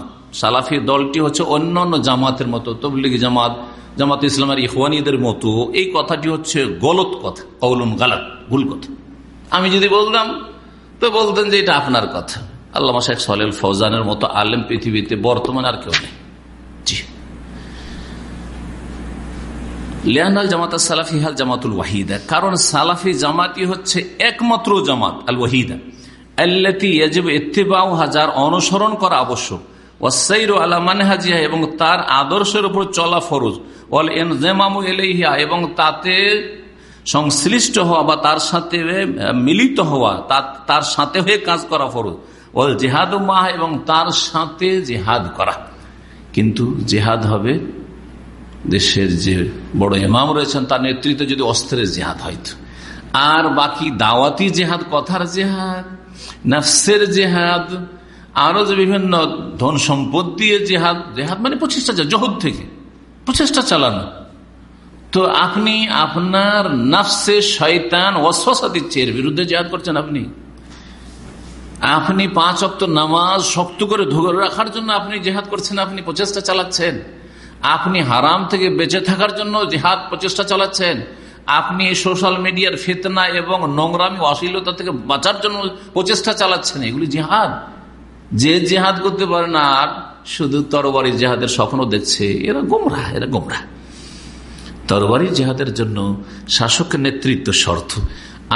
[SPEAKER 1] সালাফি দলটি হচ্ছে অন্য অন্য জামাতের মতো, তবলিগ জামাত জামাত ইসলামের ইহওয়ানিদের মতো, এই কথাটি হচ্ছে গলত কথা কৌলুন গালাত, ভুল কথা। আমি যদি বলতাম, তো বলতেন যে এটা আপনার কথা। আল্লাহ শেখ সালেল ফৌজানের মতো আলেম পৃথিবীতে বর্তমান আর কেউ নেই। জামাত জামাতুল ওয়াহিদা, কারণ সালাফি জামাতি হচ্ছে একমাত্র জামাত, আল ওয়াহিদা। হাজার অনুসরণ করা আবশ্যক। এবং তার আদর্শের উপর চলা ফরজ। এলেহিয়া এবং তাতে সংশ্লিষ্ট হওয়া বা তার সাথে মিলিত হওয়া তার সাথে হয়ে কাজ করা ফরজ। ওয়াল জেহাদ এবং তার সাথে জেহাদ করা। কিন্তু জেহাদ হবে দেশের যে বড় ইমাম রয়েছেন, তার নেতৃত্বে যদি অস্ত্রের জেহাদ হয়তো আর বাকি দাওয়াতি জেহাদ, কথার জেহাদ নফসের জেহাদ, আরও যে বিভিন্ন ধন সম্পদ দিয়ে জেহাদ জেহাদ মানে প্রচেষ্টা জহদ থেকে, প্রচেষ্টা চালানো। তো আপনি আপনার নফসে শয়তান অশ্বাসা দিচ্ছে, এর বিরুদ্ধে জেহাদ করছেন আপনি। আপনি পাঁচ অক্ট নামাজ শক্ত করে ধরে রাখার জন্য আপনি জেহাদ করছেন, আপনি প্রচেষ্টা চালাচ্ছেন। আপনি হারাম থেকে বেঁচে থাকার জন্য জেহাদ প্রচেষ্টা চালাচ্ছেন। আপনি সোশ্যাল মিডিয়ার ফেতনা এবং নোংরামি, অশ্লীলতা থেকে বাঁচার জন্য প্রচেষ্টা চালাচ্ছেন, এগুলি জেহাদ। যে জেহাদ করতে পারে না, আর শুধু তরবারি জেহাদের স্বপ্ন দেখছে, এরা গোমরা এরা গোমরা তরবারি জেহাদের জন্য শাসকের নেতৃত্ব শর্ত।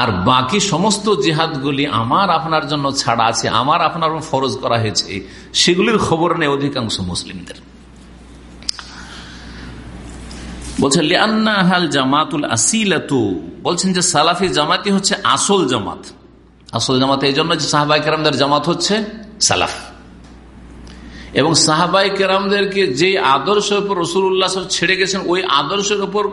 [SPEAKER 1] আর বাকি সমস্ত জেহাদগুলি আমার আপনার জন্য ছাড়া আছে, আমার আপনার ফরজ করা হয়েছে, সেগুলির খবর নেই অধিকাংশ মুসলিমদের। বলছেন জামাতুল আসিলাতু। বলছেন যে, সালাফি জামাতি হচ্ছে আসল জামাত। আসল জামাত এই জন্য যে সাহাবাই কেরামদের জামাত হচ্ছে সালাফ। এবং সাহাবাই কেরামদেরকে যে আদর্শের উপর রসুল্লাহ ছেড়ে গেছেন, ওই আদর্শের উপর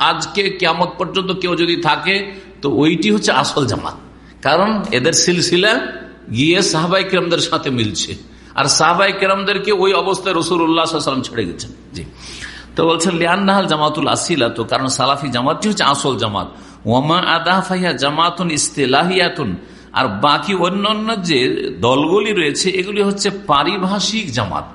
[SPEAKER 1] আজকে কেমত পর্যন্ত কেউ যদি থাকে, তো ওইটি হচ্ছে আসল জামাত। কারণ এদের সিলসিলা গিয়ে সাহাবাই কেরামদের সাথে মিলছে। আর সাহাবাই কেরামদেরকে ওই অবস্থায় রসুল উল্লাহ ছেড়ে গেছেন। জি। তো বলছেন লিয়ান্নাহাল জামাতুল আসিলা তো কারণ সালাফি জামাতটি হচ্ছে আসল জামাত। ওমা আদাহ ফাইয়া জামাতুন ইস্তেলাহিয়াতুন আর বাকি অন্যান্য যে দলগুলি রয়েছে, এগুলি হচ্ছে পারিভাষিক জামাত।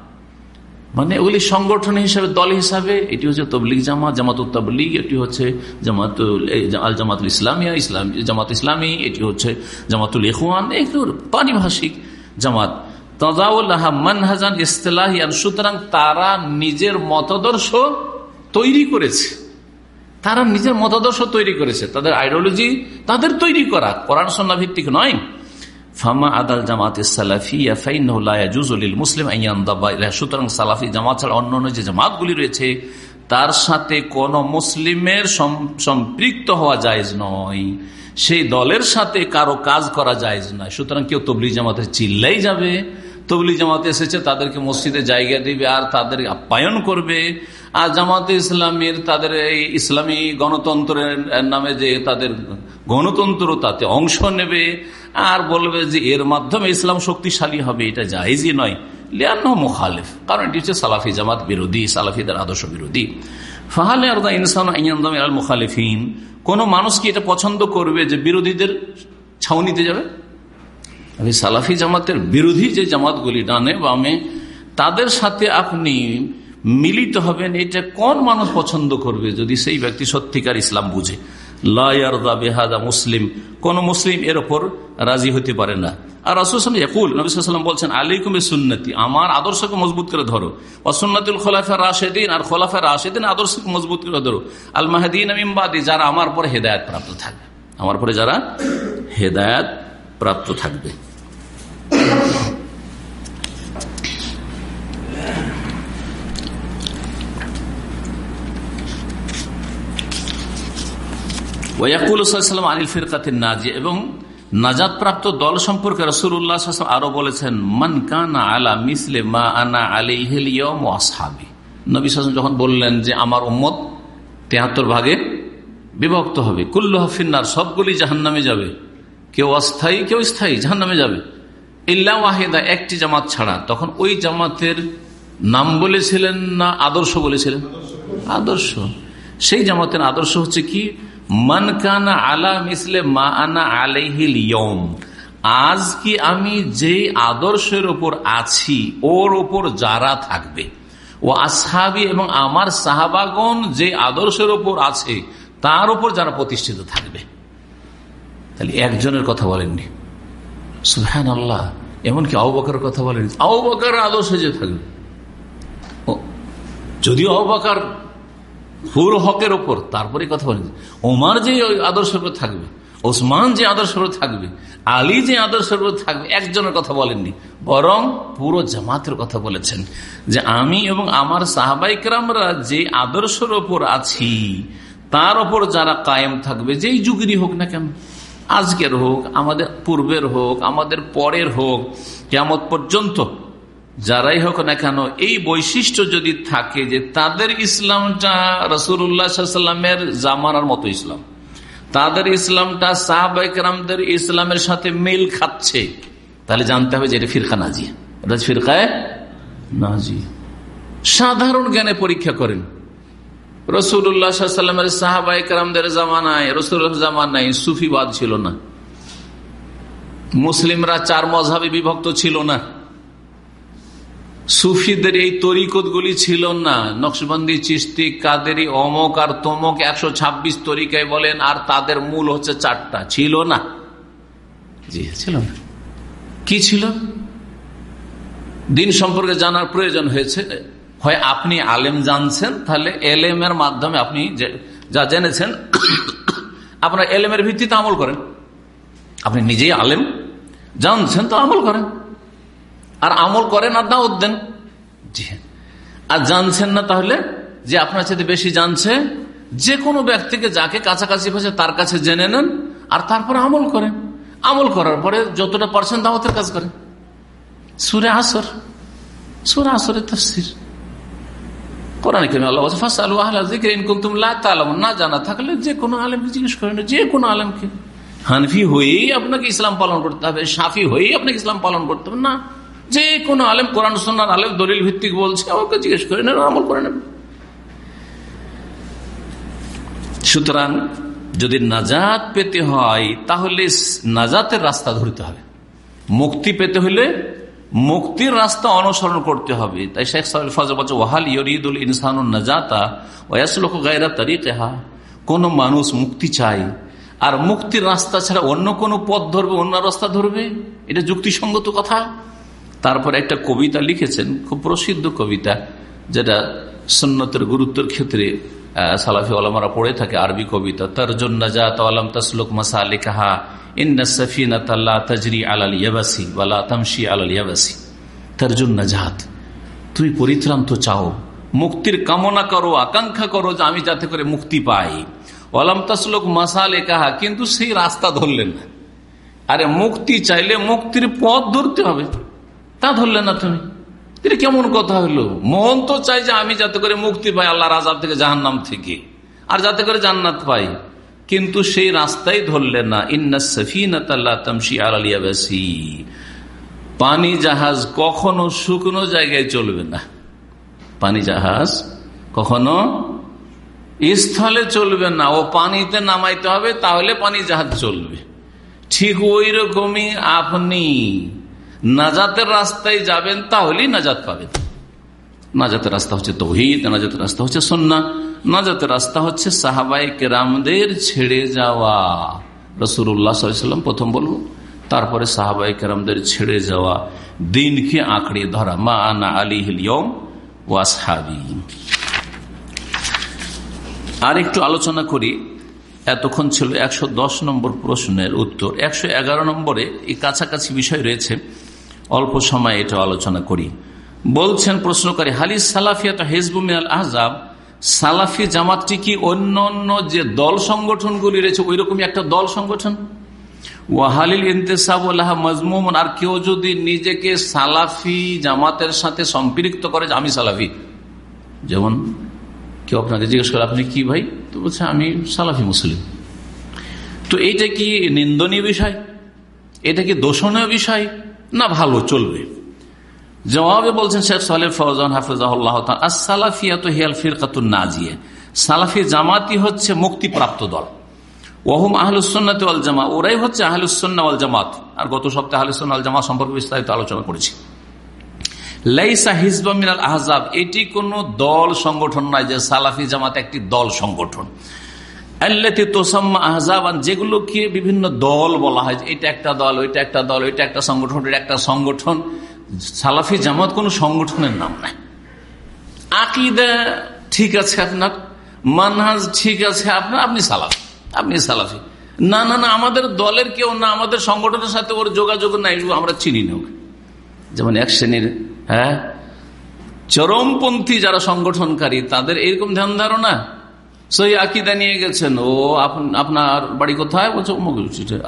[SPEAKER 1] মানে ওগুলি সংগঠন হিসাবে, দল হিসাবে, এটি হচ্ছে তবলিগ জামাত জামাত তবলিগ, এটি হচ্ছে জামাতুল আল জামাতুল ইসলামিয়া, ইসলাম, জামাত ইসলামী, এটি হচ্ছে জামাতুল ইহুয়ান এগুলোর পারিভাষিক জামাত। সুতরাং তারা নিজের মতাদর্শ তৈরি করেছে। তারা নিজের মতাদর্শ তৈরি করেছে। তাদের আইডিওলজি তাদের তৈরি করা। কোরআন সন্না ভিত্তিক নয়। ফামা আদাল জামাত মুসলিম সুতরাং সালাফি জামাত ছাড়া অন্য অন্য যে জামাতগুলি রয়েছে, তার সাথে কোন মুসলিমের সম্পৃক্ত হওয়া যায় নয়। সেই দলের সাথে কারও কাজ করা যায় নয়। সুতরাং কেউ তবলি জামাতের চিল্লাই যাবে তবলি জামাতে এসেছে, তাদেরকে মসজিদে জায়গা দিবে আর তাদের আপ্যায়ন করবে। আর জামাতে ইসলামের তাদের এই ইসলামী গণতন্ত্রের নামে যে তাদের গণতন্ত্র, তাতে অংশ নেবে। আর বলবে যে এর মাধ্যমে ইসলাম শক্তিশালী হবে, এটা জাহেজই নয়। লিয়ান্ন মুখালিফ, কারণ এটি হচ্ছে সালাফি জামাত বিরোধী, সালাফিদের আদর্শ বিরোধী। ফাহালে ইনসান মুখালিফিন। কোন মানুষ কি এটা পছন্দ করবে যে বিরোধীদের ছাউনিতে যাবে? আমি সালাফি জামাতের বিরোধী যে জামাতগুলি ডানে বামে, তাদের সাথে আপনি মিলিত হবেন, এটা কোন মানুষ পছন্দ করবে যদি সেই ব্যক্তি সত্যিকার ইসলাম বুঝে? লাদা বেহাদা মুসলিম। কোন মুসলিম এর ওপর রাজি হতে পারে না। আর রসুলাম ইয়াকুল নবিসাম বলছেন আলিকুম সুন্নতি আমার আদর্শকে মজবুত করে ধরো। অসুন্নতুল খোলাফা রাশেদিন। আর খোলাফা রাশেদিন আদর্শকে মজবুত করে ধরো। আল মাহাদিন যারা আমার পরে হেদায়ত প্রাপ্ত থাকবে। আমার পরে যারা হেদায়ত প্রাপ্ত থাকবে। আনিল ফিরকাতের নাজি, এবং নাজাদ প্রাপ্ত দল সম্পর্কে রসুল্লাহ আরও বলেছেন, মান কানা আলা মিসলে মা আনা আলি আসহাবি। নবী যখন বললেন যে, আমার উম্মত তেহাত্তর ভাগে বিভক্ত হবে কুল্লু হফিন্নার সবগুলি জাহান নামে যাবে, কেউ অস্থায়ী, কেউ স্থায়ী জাহান নামে যাবে। ইল্লা ওয়াহেদা, একটি জামাত ছাড়া। তখন ওই জামাতের নাম বলেছিলেন না আদর্শ বলেছিলেন? আদর্শ। সেই জামাতের আদর্শ হচ্ছে কি? মান কানা আলা মিসলে মা আনা আলাইহিল ইয়ম আজ কি আমি যে আদর্শের ওপর আছি, ওর ওপর যারা থাকবে? ও আসহাবি এবং আমার সাহাবাগন যে আদর্শের ওপর আছে, তার উপর যারা প্রতিষ্ঠিত থাকবে? তাহলে একজনের কথা বলেননি। সুহান আল্লাহ এমনকি আবাকার কথা বলেন আবাকার আদর্শ যে থাকবে। যদিও আবাকার পুরো হকের ওপর তারপরে কথা বলেন। ওমার যে আদর্শের উপর থাকবে, ওসমান যে আদর্শের থাকবে, আলী যে আদর্শের উপর থাকবে, একজনের কথা বলেননি, বরং পুরো জামাতের কথা বলেছেন যে আমি এবং আমার সাহাবাইকরামরা যে আদর্শের ওপর আছি, তার ওপর যারা কায়েম থাকবে, যেই যুগেরই হোক না কেন, আজকের হোক, আমাদের পূর্বের হোক, আমাদের পরের হোক কেমন পর্যন্ত যারাই হোক না কেন, এই বৈশিষ্ট্য যদি থাকে যে তাদের ইসলামটা রসুল্লাহামের জামানার মতো ইসলাম। তাদের ইসলামটা সাহাবাইকরামদের ইসলামের সাথে মিল খাচ্ছে। তাহলে জানতে হবে যে এটা ফিরকা নাজি এটা ফিরকায় নাজি সাধারণ জ্ঞানে পরীক্ষা করেন। রসুল্লাহামের সাহাবাইকরামদের জামানায় রসুল জামানায় সুফিবাদ ছিল না। মুসলিমরা চার মজাবে বিভক্ত ছিল না। সুফিদের এই তরিকতগুলি ছিল না। নকশবন্দি চিস্তি কাদেরি, অমক আর তমক একশো ছাব্বিশ তরিকায় বলেন, আর তাদের মূল হচ্ছে চারটা। ছিল না। ছিল না। কি ছিল? দিন সম্পর্কে জানার প্রয়োজন হয়েছে। হয় আপনি আলেম জানছেন, তাহলে এলেমের মাধ্যমে আপনি যা জেনেছেন, আপনার এলেমের ভিত্তিতে আমল করেন। আপনি নিজেই আলেম, জানছেন তো আমল করেন। আর আমল করেন আর দাওয়াত দেন। জি আর জানছেন না তাহলে যে আপনার সাথে বেশি জানছে যে কোনো ব্যক্তিকে যাকে কাছাকাছি হয়েছে তার কাছে জেনে নেন আর তারপরে আমল করেন। আমল করার পরে যতটা পারছেন দাওয়াতের কাজ করেন। সুরে আসর। সুরে আসরের তফসির। কোরআন কেন আল্লাহ ফার্স্ট আলু আহ্লা জিকির ইনকুম তুমলা তালাম না জানা থাকলে যে কোনো আলেমকে জিজ্ঞেস করেন যে কোনো আলেমকে। হানফি হয়েই আপনাকে ইসলাম পালন করতে হবে সাফি হয়েই আপনাকে ইসলাম পালন করতে হবে। না যে কোনো আলেম কোরআন সন্ন্যার আলেম দলিল ভিত্তিক বলছে, আমাকে জিজ্ঞেস করে নেন আমল করে নেন সুতরাং যদি নাজাত পেতে হয়, তাহলে নাজাতের রাস্তা ধরতে হবে। মুক্তি পেতে হলে মুক্তির রাস্তা অনুসরণ করতে হবে। তাই শেখ ওয়াহাল ইয়রিদুল ইনসান নাজাতা ওয়াসলোক গায়রা তারিকেহা। কোন মানুষ মুক্তি চায়, আর মুক্তির রাস্তা ছাড়া অন্য কোন পথ ধরবে, অন্য রাস্তা ধরবে? এটা যুক্তিসঙ্গত কথা। তারপর একটা কবিতা লিখেছেন, খুব প্রসিদ্ধ কবিতা, যেটা সন্ন্যতের গুরুত্বের ক্ষেত্রে সালাফি আলমারা পড়ে থাকে আরবি কবিতা তার জন্য যা তালাম মাসা লেখাহা ইন্না সফিনা তাল্লা তাজরি আলাল ইয়াবাসি ওয়ালা তামশি আলাল ইয়াবাসি। তার জন্য জাহাত তুমি পরিত্রাণ তো চাও, মুক্তির কামনা করো, আকাঙ্ক্ষা করো যে আমি যাতে করে মুক্তি পাই। ওয়ালাম তাসলুক মাসা লেখাহা কিন্তু সেই রাস্তা ধরলেন না। আরে মুক্তি চাইলে মুক্তির পথ ধরতে হবে। তা ধরলে না তুমি। এটা কেমন কথা হলো? মন তো চাই যে আমি যাতে করে মুক্তি পাই আল্লাহ রাজাব থেকে জাহান্নাম থেকে। আর যাতে করে জান্নাত পাই। কিন্তু সেই রাস্তাই ধরলে না। ইন্না সফিনাতামশি আলিয়াবাসী পানি জাহাজ কখনো শুকনো জায়গায় চলবে না। পানি জাহাজ কখনো স্থলে চলবে না। ও পানিতে নামাইতে হবে, তাহলে পানি জাহাজ চলবে। ঠিক ওই রকমই আপনি নাজাতের রাস্তায় যাবেন, তাহলেই নাজাত পাবেন। নাজাতের রাস্তা হচ্ছে তহিদ, নাজাতের রাস্তা হচ্ছে সন্না নাজাতের রাস্তা হচ্ছে সাহাবাই কেরামদের ছেড়ে যাওয়া। রসুল্লাহ প্রথম বলব, তারপরে সাহাবাই কেরামদের ছেড়ে যাওয়া। দিনকে আঁকড়ে ধরা, মা আনা আলী হিলিয়ম ওয়াসহাবি আর একটু আলোচনা করি, এতক্ষণ ছিল একশো দশ নম্বর প্রশ্নের উত্তর। একশো এগারো নম্বরে এই কাছাকাছি বিষয় রয়েছে অল্প সময় এটা আলোচনা করি। বলছেন প্রশ্নকারী, হালি সালাফিয়া হেজবুমিনাল আহজাব? সালাফি জামাতটি কি অন্য অন্য যে দল সংগঠনগুলি রয়েছে ওই রকমই একটা দল সংগঠন? ওয়াহালিল ইন্তেসাবুল্লাহ মজমুম আর কেউ যদি নিজেকে সালাফি জামাতের সাথে সম্পৃক্ত করে আমি সালাফি। যেমন কেউ আপনাকে জিজ্ঞেস করে, আপনি কি ভাই? তো বলছে, আমি সালাফি মুসলিম। তো এইটা কি নিন্দনীয় বিষয়? এটা কি দোষণীয় বিষয়? না ভালো, চলবে। জবাবে বলছেন শেখ সালেহ ফৌজান হাফিজাহ সালাফিয়া তো হিয়াল ফিরকাতুন নাজিয়ে। সালাফি জামাতি হচ্ছে মুক্তিপ্রাপ্ত দল। ওহম আহলুসন্নাত জামা ওরাই হচ্ছে আহলুসন্না আল জামাত আর গত সপ্তাহে আহলুসন্না আল জামা সম্পর্কে বিস্তারিত আলোচনা করেছি। লাইসা হিজবা মিনাল আহজাব, এটি কোন দল সংগঠন নয় যে সালাফি জামাত একটি দল সংগঠন। যেগুলোকে বিভিন্ন দল বলা হয় এটা একটা দল, ওইটা একটা দল, ওইটা একটা সংগঠন এটা একটা সংগঠন। সালাফি জামাত কোন সংগঠনের নাম নাই। আকিদা ঠিক আছে আপনার, মানহাজ ঠিক আছে আপনার, আপনি সালাফি আপনি সালাফি। না না না, আমাদের দলের কেউ না, আমাদের সংগঠনের সাথে ওর যোগাযোগ নাই আমরা চিনি না যেমন এক শ্রেণির হ্যাঁ চরমপন্থী যারা সংগঠনকারী, তাদের এরকম ধ্যান ধারণা? সহি আকিদা নিয়ে গেছেন, ও আপনার বাড়ি কোথায়? বলছে অমুক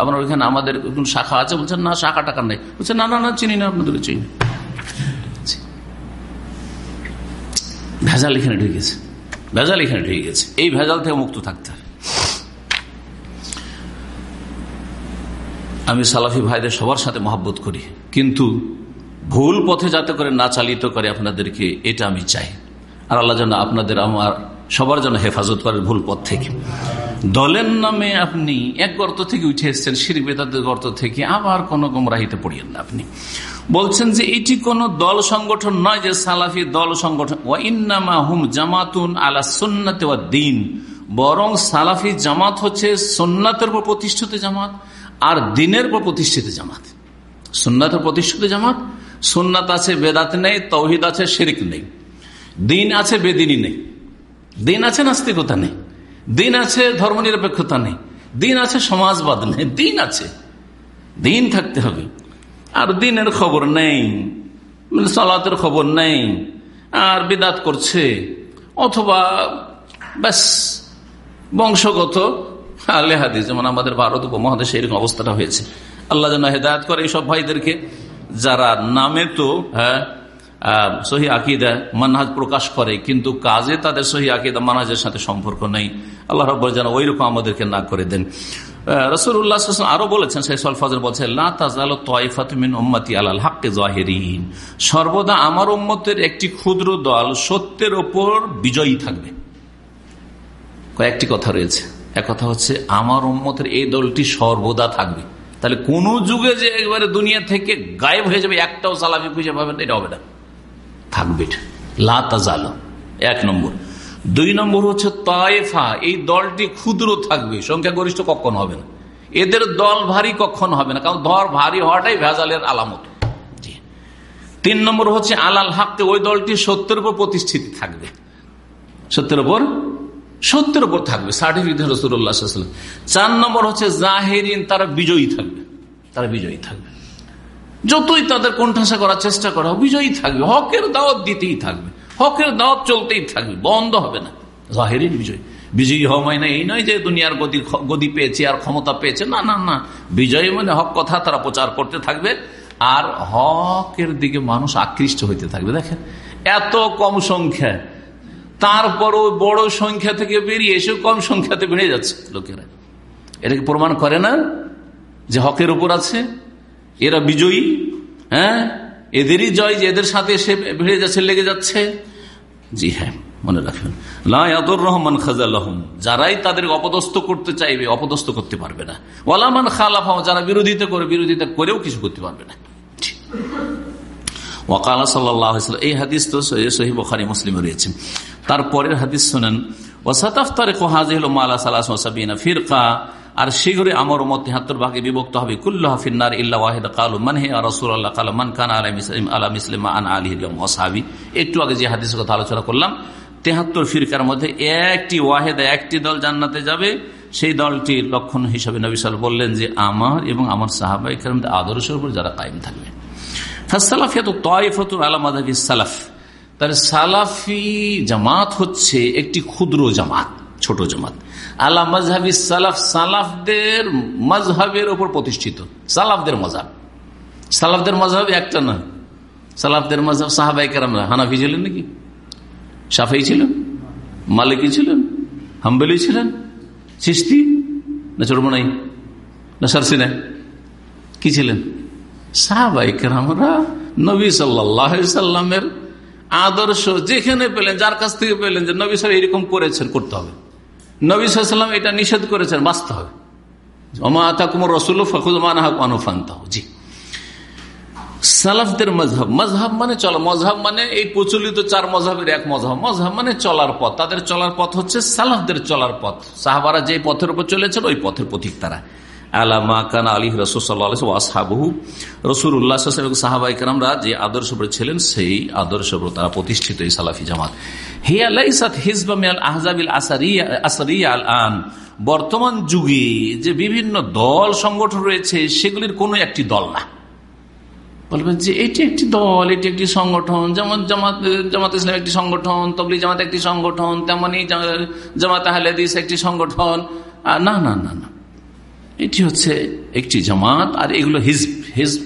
[SPEAKER 1] আপনার ওইখানে আমাদের শাখা আছে? বলছেন না, শাখা টাকা নেই। বলছে, না না না, চিনি না আপনাদের চিনি ভেজাল এখানে ঢুকেছে ভেজাল এখানে ঢুকে গেছে। এই ভেজাল থেকে মুক্ত থাকতে হবে। আমি সালাফি ভাইদের সবার সাথে মহাব্বত করি। কিন্তু ভুল পথে যাতে করে না চালিত করে আপনাদেরকে, এটা আমি চাই। আর আল্লাহ যেন আপনাদের, আমার সবার জন্য হেফাজত করেন ভুল পথ থেকে। দলের নামে আপনি এক গর্ত থেকে উঠে এসছেন শির বেদাদের গর্ত থেকে, আবার কোন গোমরাহিতে পড়িয়েন না আপনি। বলছেন যে এটি কোন দল সংগঠন নয় যে সালাফি দল সংগঠন। ওয়াইনামা হুম জামাতুন আলা সুন্নাতে দিন। বরং সালাফি জামাত হচ্ছে সোননাথের উপর প্রতিষ্ঠিত জামাত আর দিনের উপর প্রতিষ্ঠিত জামাত। সুন্নাতের প্রতিষ্ঠিত জামাত, সুন্নাত আছে বেদাত নেই, তৌহিদ আছে শিরিক নেই। দিন আছে বেদিনী নেই। দিন আছে নাস্তিকতা নেই। দিন আছে ধর্মনিরপেক্ষতা নেই। দিন আছে সমাজবাদ নেই। দিন আছে। দিন থাকতে হবে। আর দিনের খবর নেই। মানে সালাতের খবর নেই। আর বিদাত করছে। অথবা ব্যাস, বংশগত আলে হাদিস, যেমন আমাদের ভারত উপমহাদেশে এরকম অবস্থাটা হয়েছে। আল্লাহ যেন হেদায়ত করে এইসব ভাইদেরকে, যারা নামে তো হ্যাঁ সহি আকিদা মানহাজ প্রকাশ করে, কিন্তু কাজে তাদের সহি আকিদা মানহাজের সাথে সম্পর্ক নেই। আল্লাহ রব যেন ওই রকম আমাদেরকে না করে দেন। রসুল্লাহ আরও বলেছেন সেই সলফাজের বলছে আলাল হাক্কে জাহেরিন সর্বদা আমার উম্মতের একটি ক্ষুদ্র দল সত্যের ওপর বিজয়ী থাকবে। কয়েকটি কথা রয়েছে। এক কথা হচ্ছে, আমার উম্মতের এই দলটি সর্বদা থাকবে। তাহলে কোন যুগে যে একবারে দুনিয়া থেকে গায়েব হয়ে যাবে, একটাও সালাফি খুঁজে পাবেন এটা হবে না। থাকবে। এক নম্বর। দুই নম্বর হচ্ছে তাইফা এই দলটি ক্ষুদ্র থাকবে। সংখ্যাগরিষ্ঠ কখন হবে না। এদের দল ভারী কখন হবে না। কারণ দল ভারী হওয়াটাই ভেজালের আলামত। তিন নম্বর হচ্ছে আলাল হাকতে ওই দলটি সত্যের উপর প্রতিষ্ঠিত থাকবে। সত্যের উপর? সত্যের উপর থাকবে। সার্টিফিকেট চার নম্বর হচ্ছে জাহেরিন, তারা বিজয়ী থাকবে। তারা বিজয়ী থাকবে। যতই তাদের কণ্ঠাসা করার চেষ্টা করা বিজয়ী থাকবে। হকের দাওয়াত দিতেই থাকবে। হকের দাওয়াত চলতেই থাকবে। বন্ধ হবে না। জাহেরিন বিজয়ী। বিজয়ী হওয়া মানে এই নয় যে দুনিয়ার গতি গদি পেয়েছে আর ক্ষমতা পেয়েছে। না না না। বিজয়ী মানে হক কথা তারা প্রচার করতে থাকবে। আর হকের দিকে মানুষ আকৃষ্ট হইতে থাকবে। দেখেন, এত কম সংখ্যা। তারপরও বড় সংখ্যা থেকে বেরিয়ে এসে কম সংখ্যাতে বেড়ে যাচ্ছে লোকেরা। এটাকে প্রমাণ করে না যে হকের উপর আছে এরা বিজয়ী হ্যাঁ? এদেরই জয় যে এদের সাথে এসে বেড়ে যাচ্ছে, লেগে যাচ্ছে। জি হ্যাঁ মনে রাখবেন। লাদুর রহমান খাজালহম। যারাই তাদের অপদস্থ করতে চাইবে, অপদস্থ করতে পারবে না। ওয়ালামান খালাফ যারা বিরোধিতা করে, বিরোধিতা করেও কিছু করতে পারবে না। এই হাদিস তো তারপরের হাদিস শোনেন মালা সালাসবিনা ফিরকা আর শীঘ্রই আমার মত তিহাত্তর ভাগে বিভক্ত হবে। কুল্লাহ ফিন্নার ইল্লা কালু মান হে রসুল্লাহ কাল মান আন একটু আগে যে হাদিসের কথা আলোচনা করলাম, তেহাত্তর ফিরকার মধ্যে একটি ওয়াহেদ, একটি দল জান্নাতে যাবে। সেই দলটির লক্ষণ হিসাবে নবী সাল বললেন যে আমার এবং আমার সাহাবাই আদর্শের উপর যারা কায়েম থাকবে। সালাফ। তাহলে সালাফি জামাত হচ্ছে একটি ক্ষুদ্র জামাত, ছোট জামাত। আল্লাহ মজহাবি সালাফ সালাফদের মজহাবের উপর প্রতিষ্ঠিত। সালাফদের মজাব সালাফদের মজাব একটা না। সালাফদের মজাব সাহাবাই কেরাম হানাফি ছিলেন নাকি? সাফাই ছিলেন? মালিকি ছিলেন? হাম্বলি ছিলেন? চিস্তি না চরমনাই? না সারসিনা কি ছিলেন? সাহাবাই কেরামরা নবী সাল্লামের আদর্শ যেখানে পেলেন, যার কাছ থেকে পেলেন যে নবী সাহেব এরকম করেছেন, করতে হবে। নবী সাল্লাম এটা নিষেধ করেছেন, বাঁচতে হবে। রসুল জি। সালাফদের মজহাব মজহাব মানে চলা মজহাব মানে এই প্রচলিত চার এক মানে চলার পথ। তাদের চলার পথ হচ্ছে সালাফদের চলার পথ। সাহাবারা যে পথের উপর চলেছেন, ওই পথের পথিক তারা। কান উল্লাহ যে ছিলেন, সেই প্রতিষ্ঠিত এই সালাফি জামাত। বর্তমান যুগে যে বিভিন্ন দল সংগঠন রয়েছে, সেগুলির কোনো একটি দল না। বলবেন যে এটি একটি দল, এটি একটি সংগঠন যেমন জামাত জামাত ইসলাম একটি সংগঠন তবলি জামাত একটি সংগঠন, তেমনি জামাত একটি সংগঠন। না না না না। এটি হচ্ছে একটি জামাত, আর এগুলো হিজব হিজব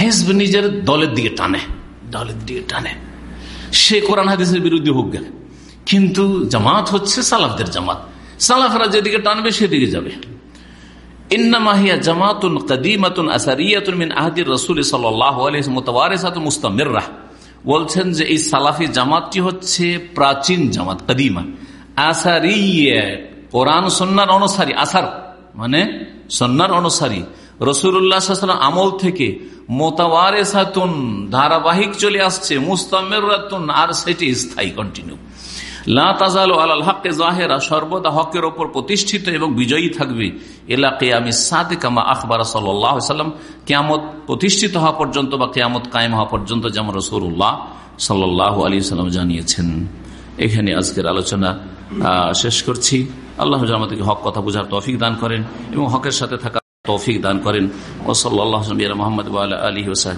[SPEAKER 1] হিজব নিজের দলের দিকে টানে, দলের দিকে টানে। সে কোরআন হাদিসের বিরুদ্ধে হোক গেলে। কিন্তু জামাত হচ্ছে সালাফদের জামাত। সালাফরা যেদিকে টানবে সেদিকে যাবে। ইন্নামাহিয়া জামাতুন কদিমাতুন আসারিয়াতুন মিন আহাদির রসুল সাল্লাহ মুস্তামিররাহ বলছেন যে এই সালাফি জামাতটি হচ্ছে প্রাচীন জামাত, কদিমা। আসারিয়া, কোরআন সন্ন্যার অনুসারী, আসার মানে সন্ন্যার অনুসারী। রসুল্লাহ আমল থেকে মোতাওয়ারেসাতুন, ধারাবাহিক চলে আসছে মুস্তামের আর সেটি স্থায়ী কন্টিনিউ সর্বদা হকের ওপর প্রতিষ্ঠিত এবং বিজয়ী থাকবে। এলাকে আমি সাদে কামা আখবর সাল্লাম কেয়ামত প্রতিষ্ঠিত হওয়া পর্যন্ত বা কেয়ামত কায়েম হওয়া পর্যন্ত যেমন রসুল্লাহ সাল্লাহ আলী সাল্লাম জানিয়েছেন। এখানে আজকের আলোচনা শেষ করছি। আল্লাহ আমাদেরকে হক কথা বোঝার তৌফিক দান করেন এবং হকের সাথে থাকা তৌফিক দান করেন। ও সাল্লাহ মোহাম্মদ আলী ওসাহ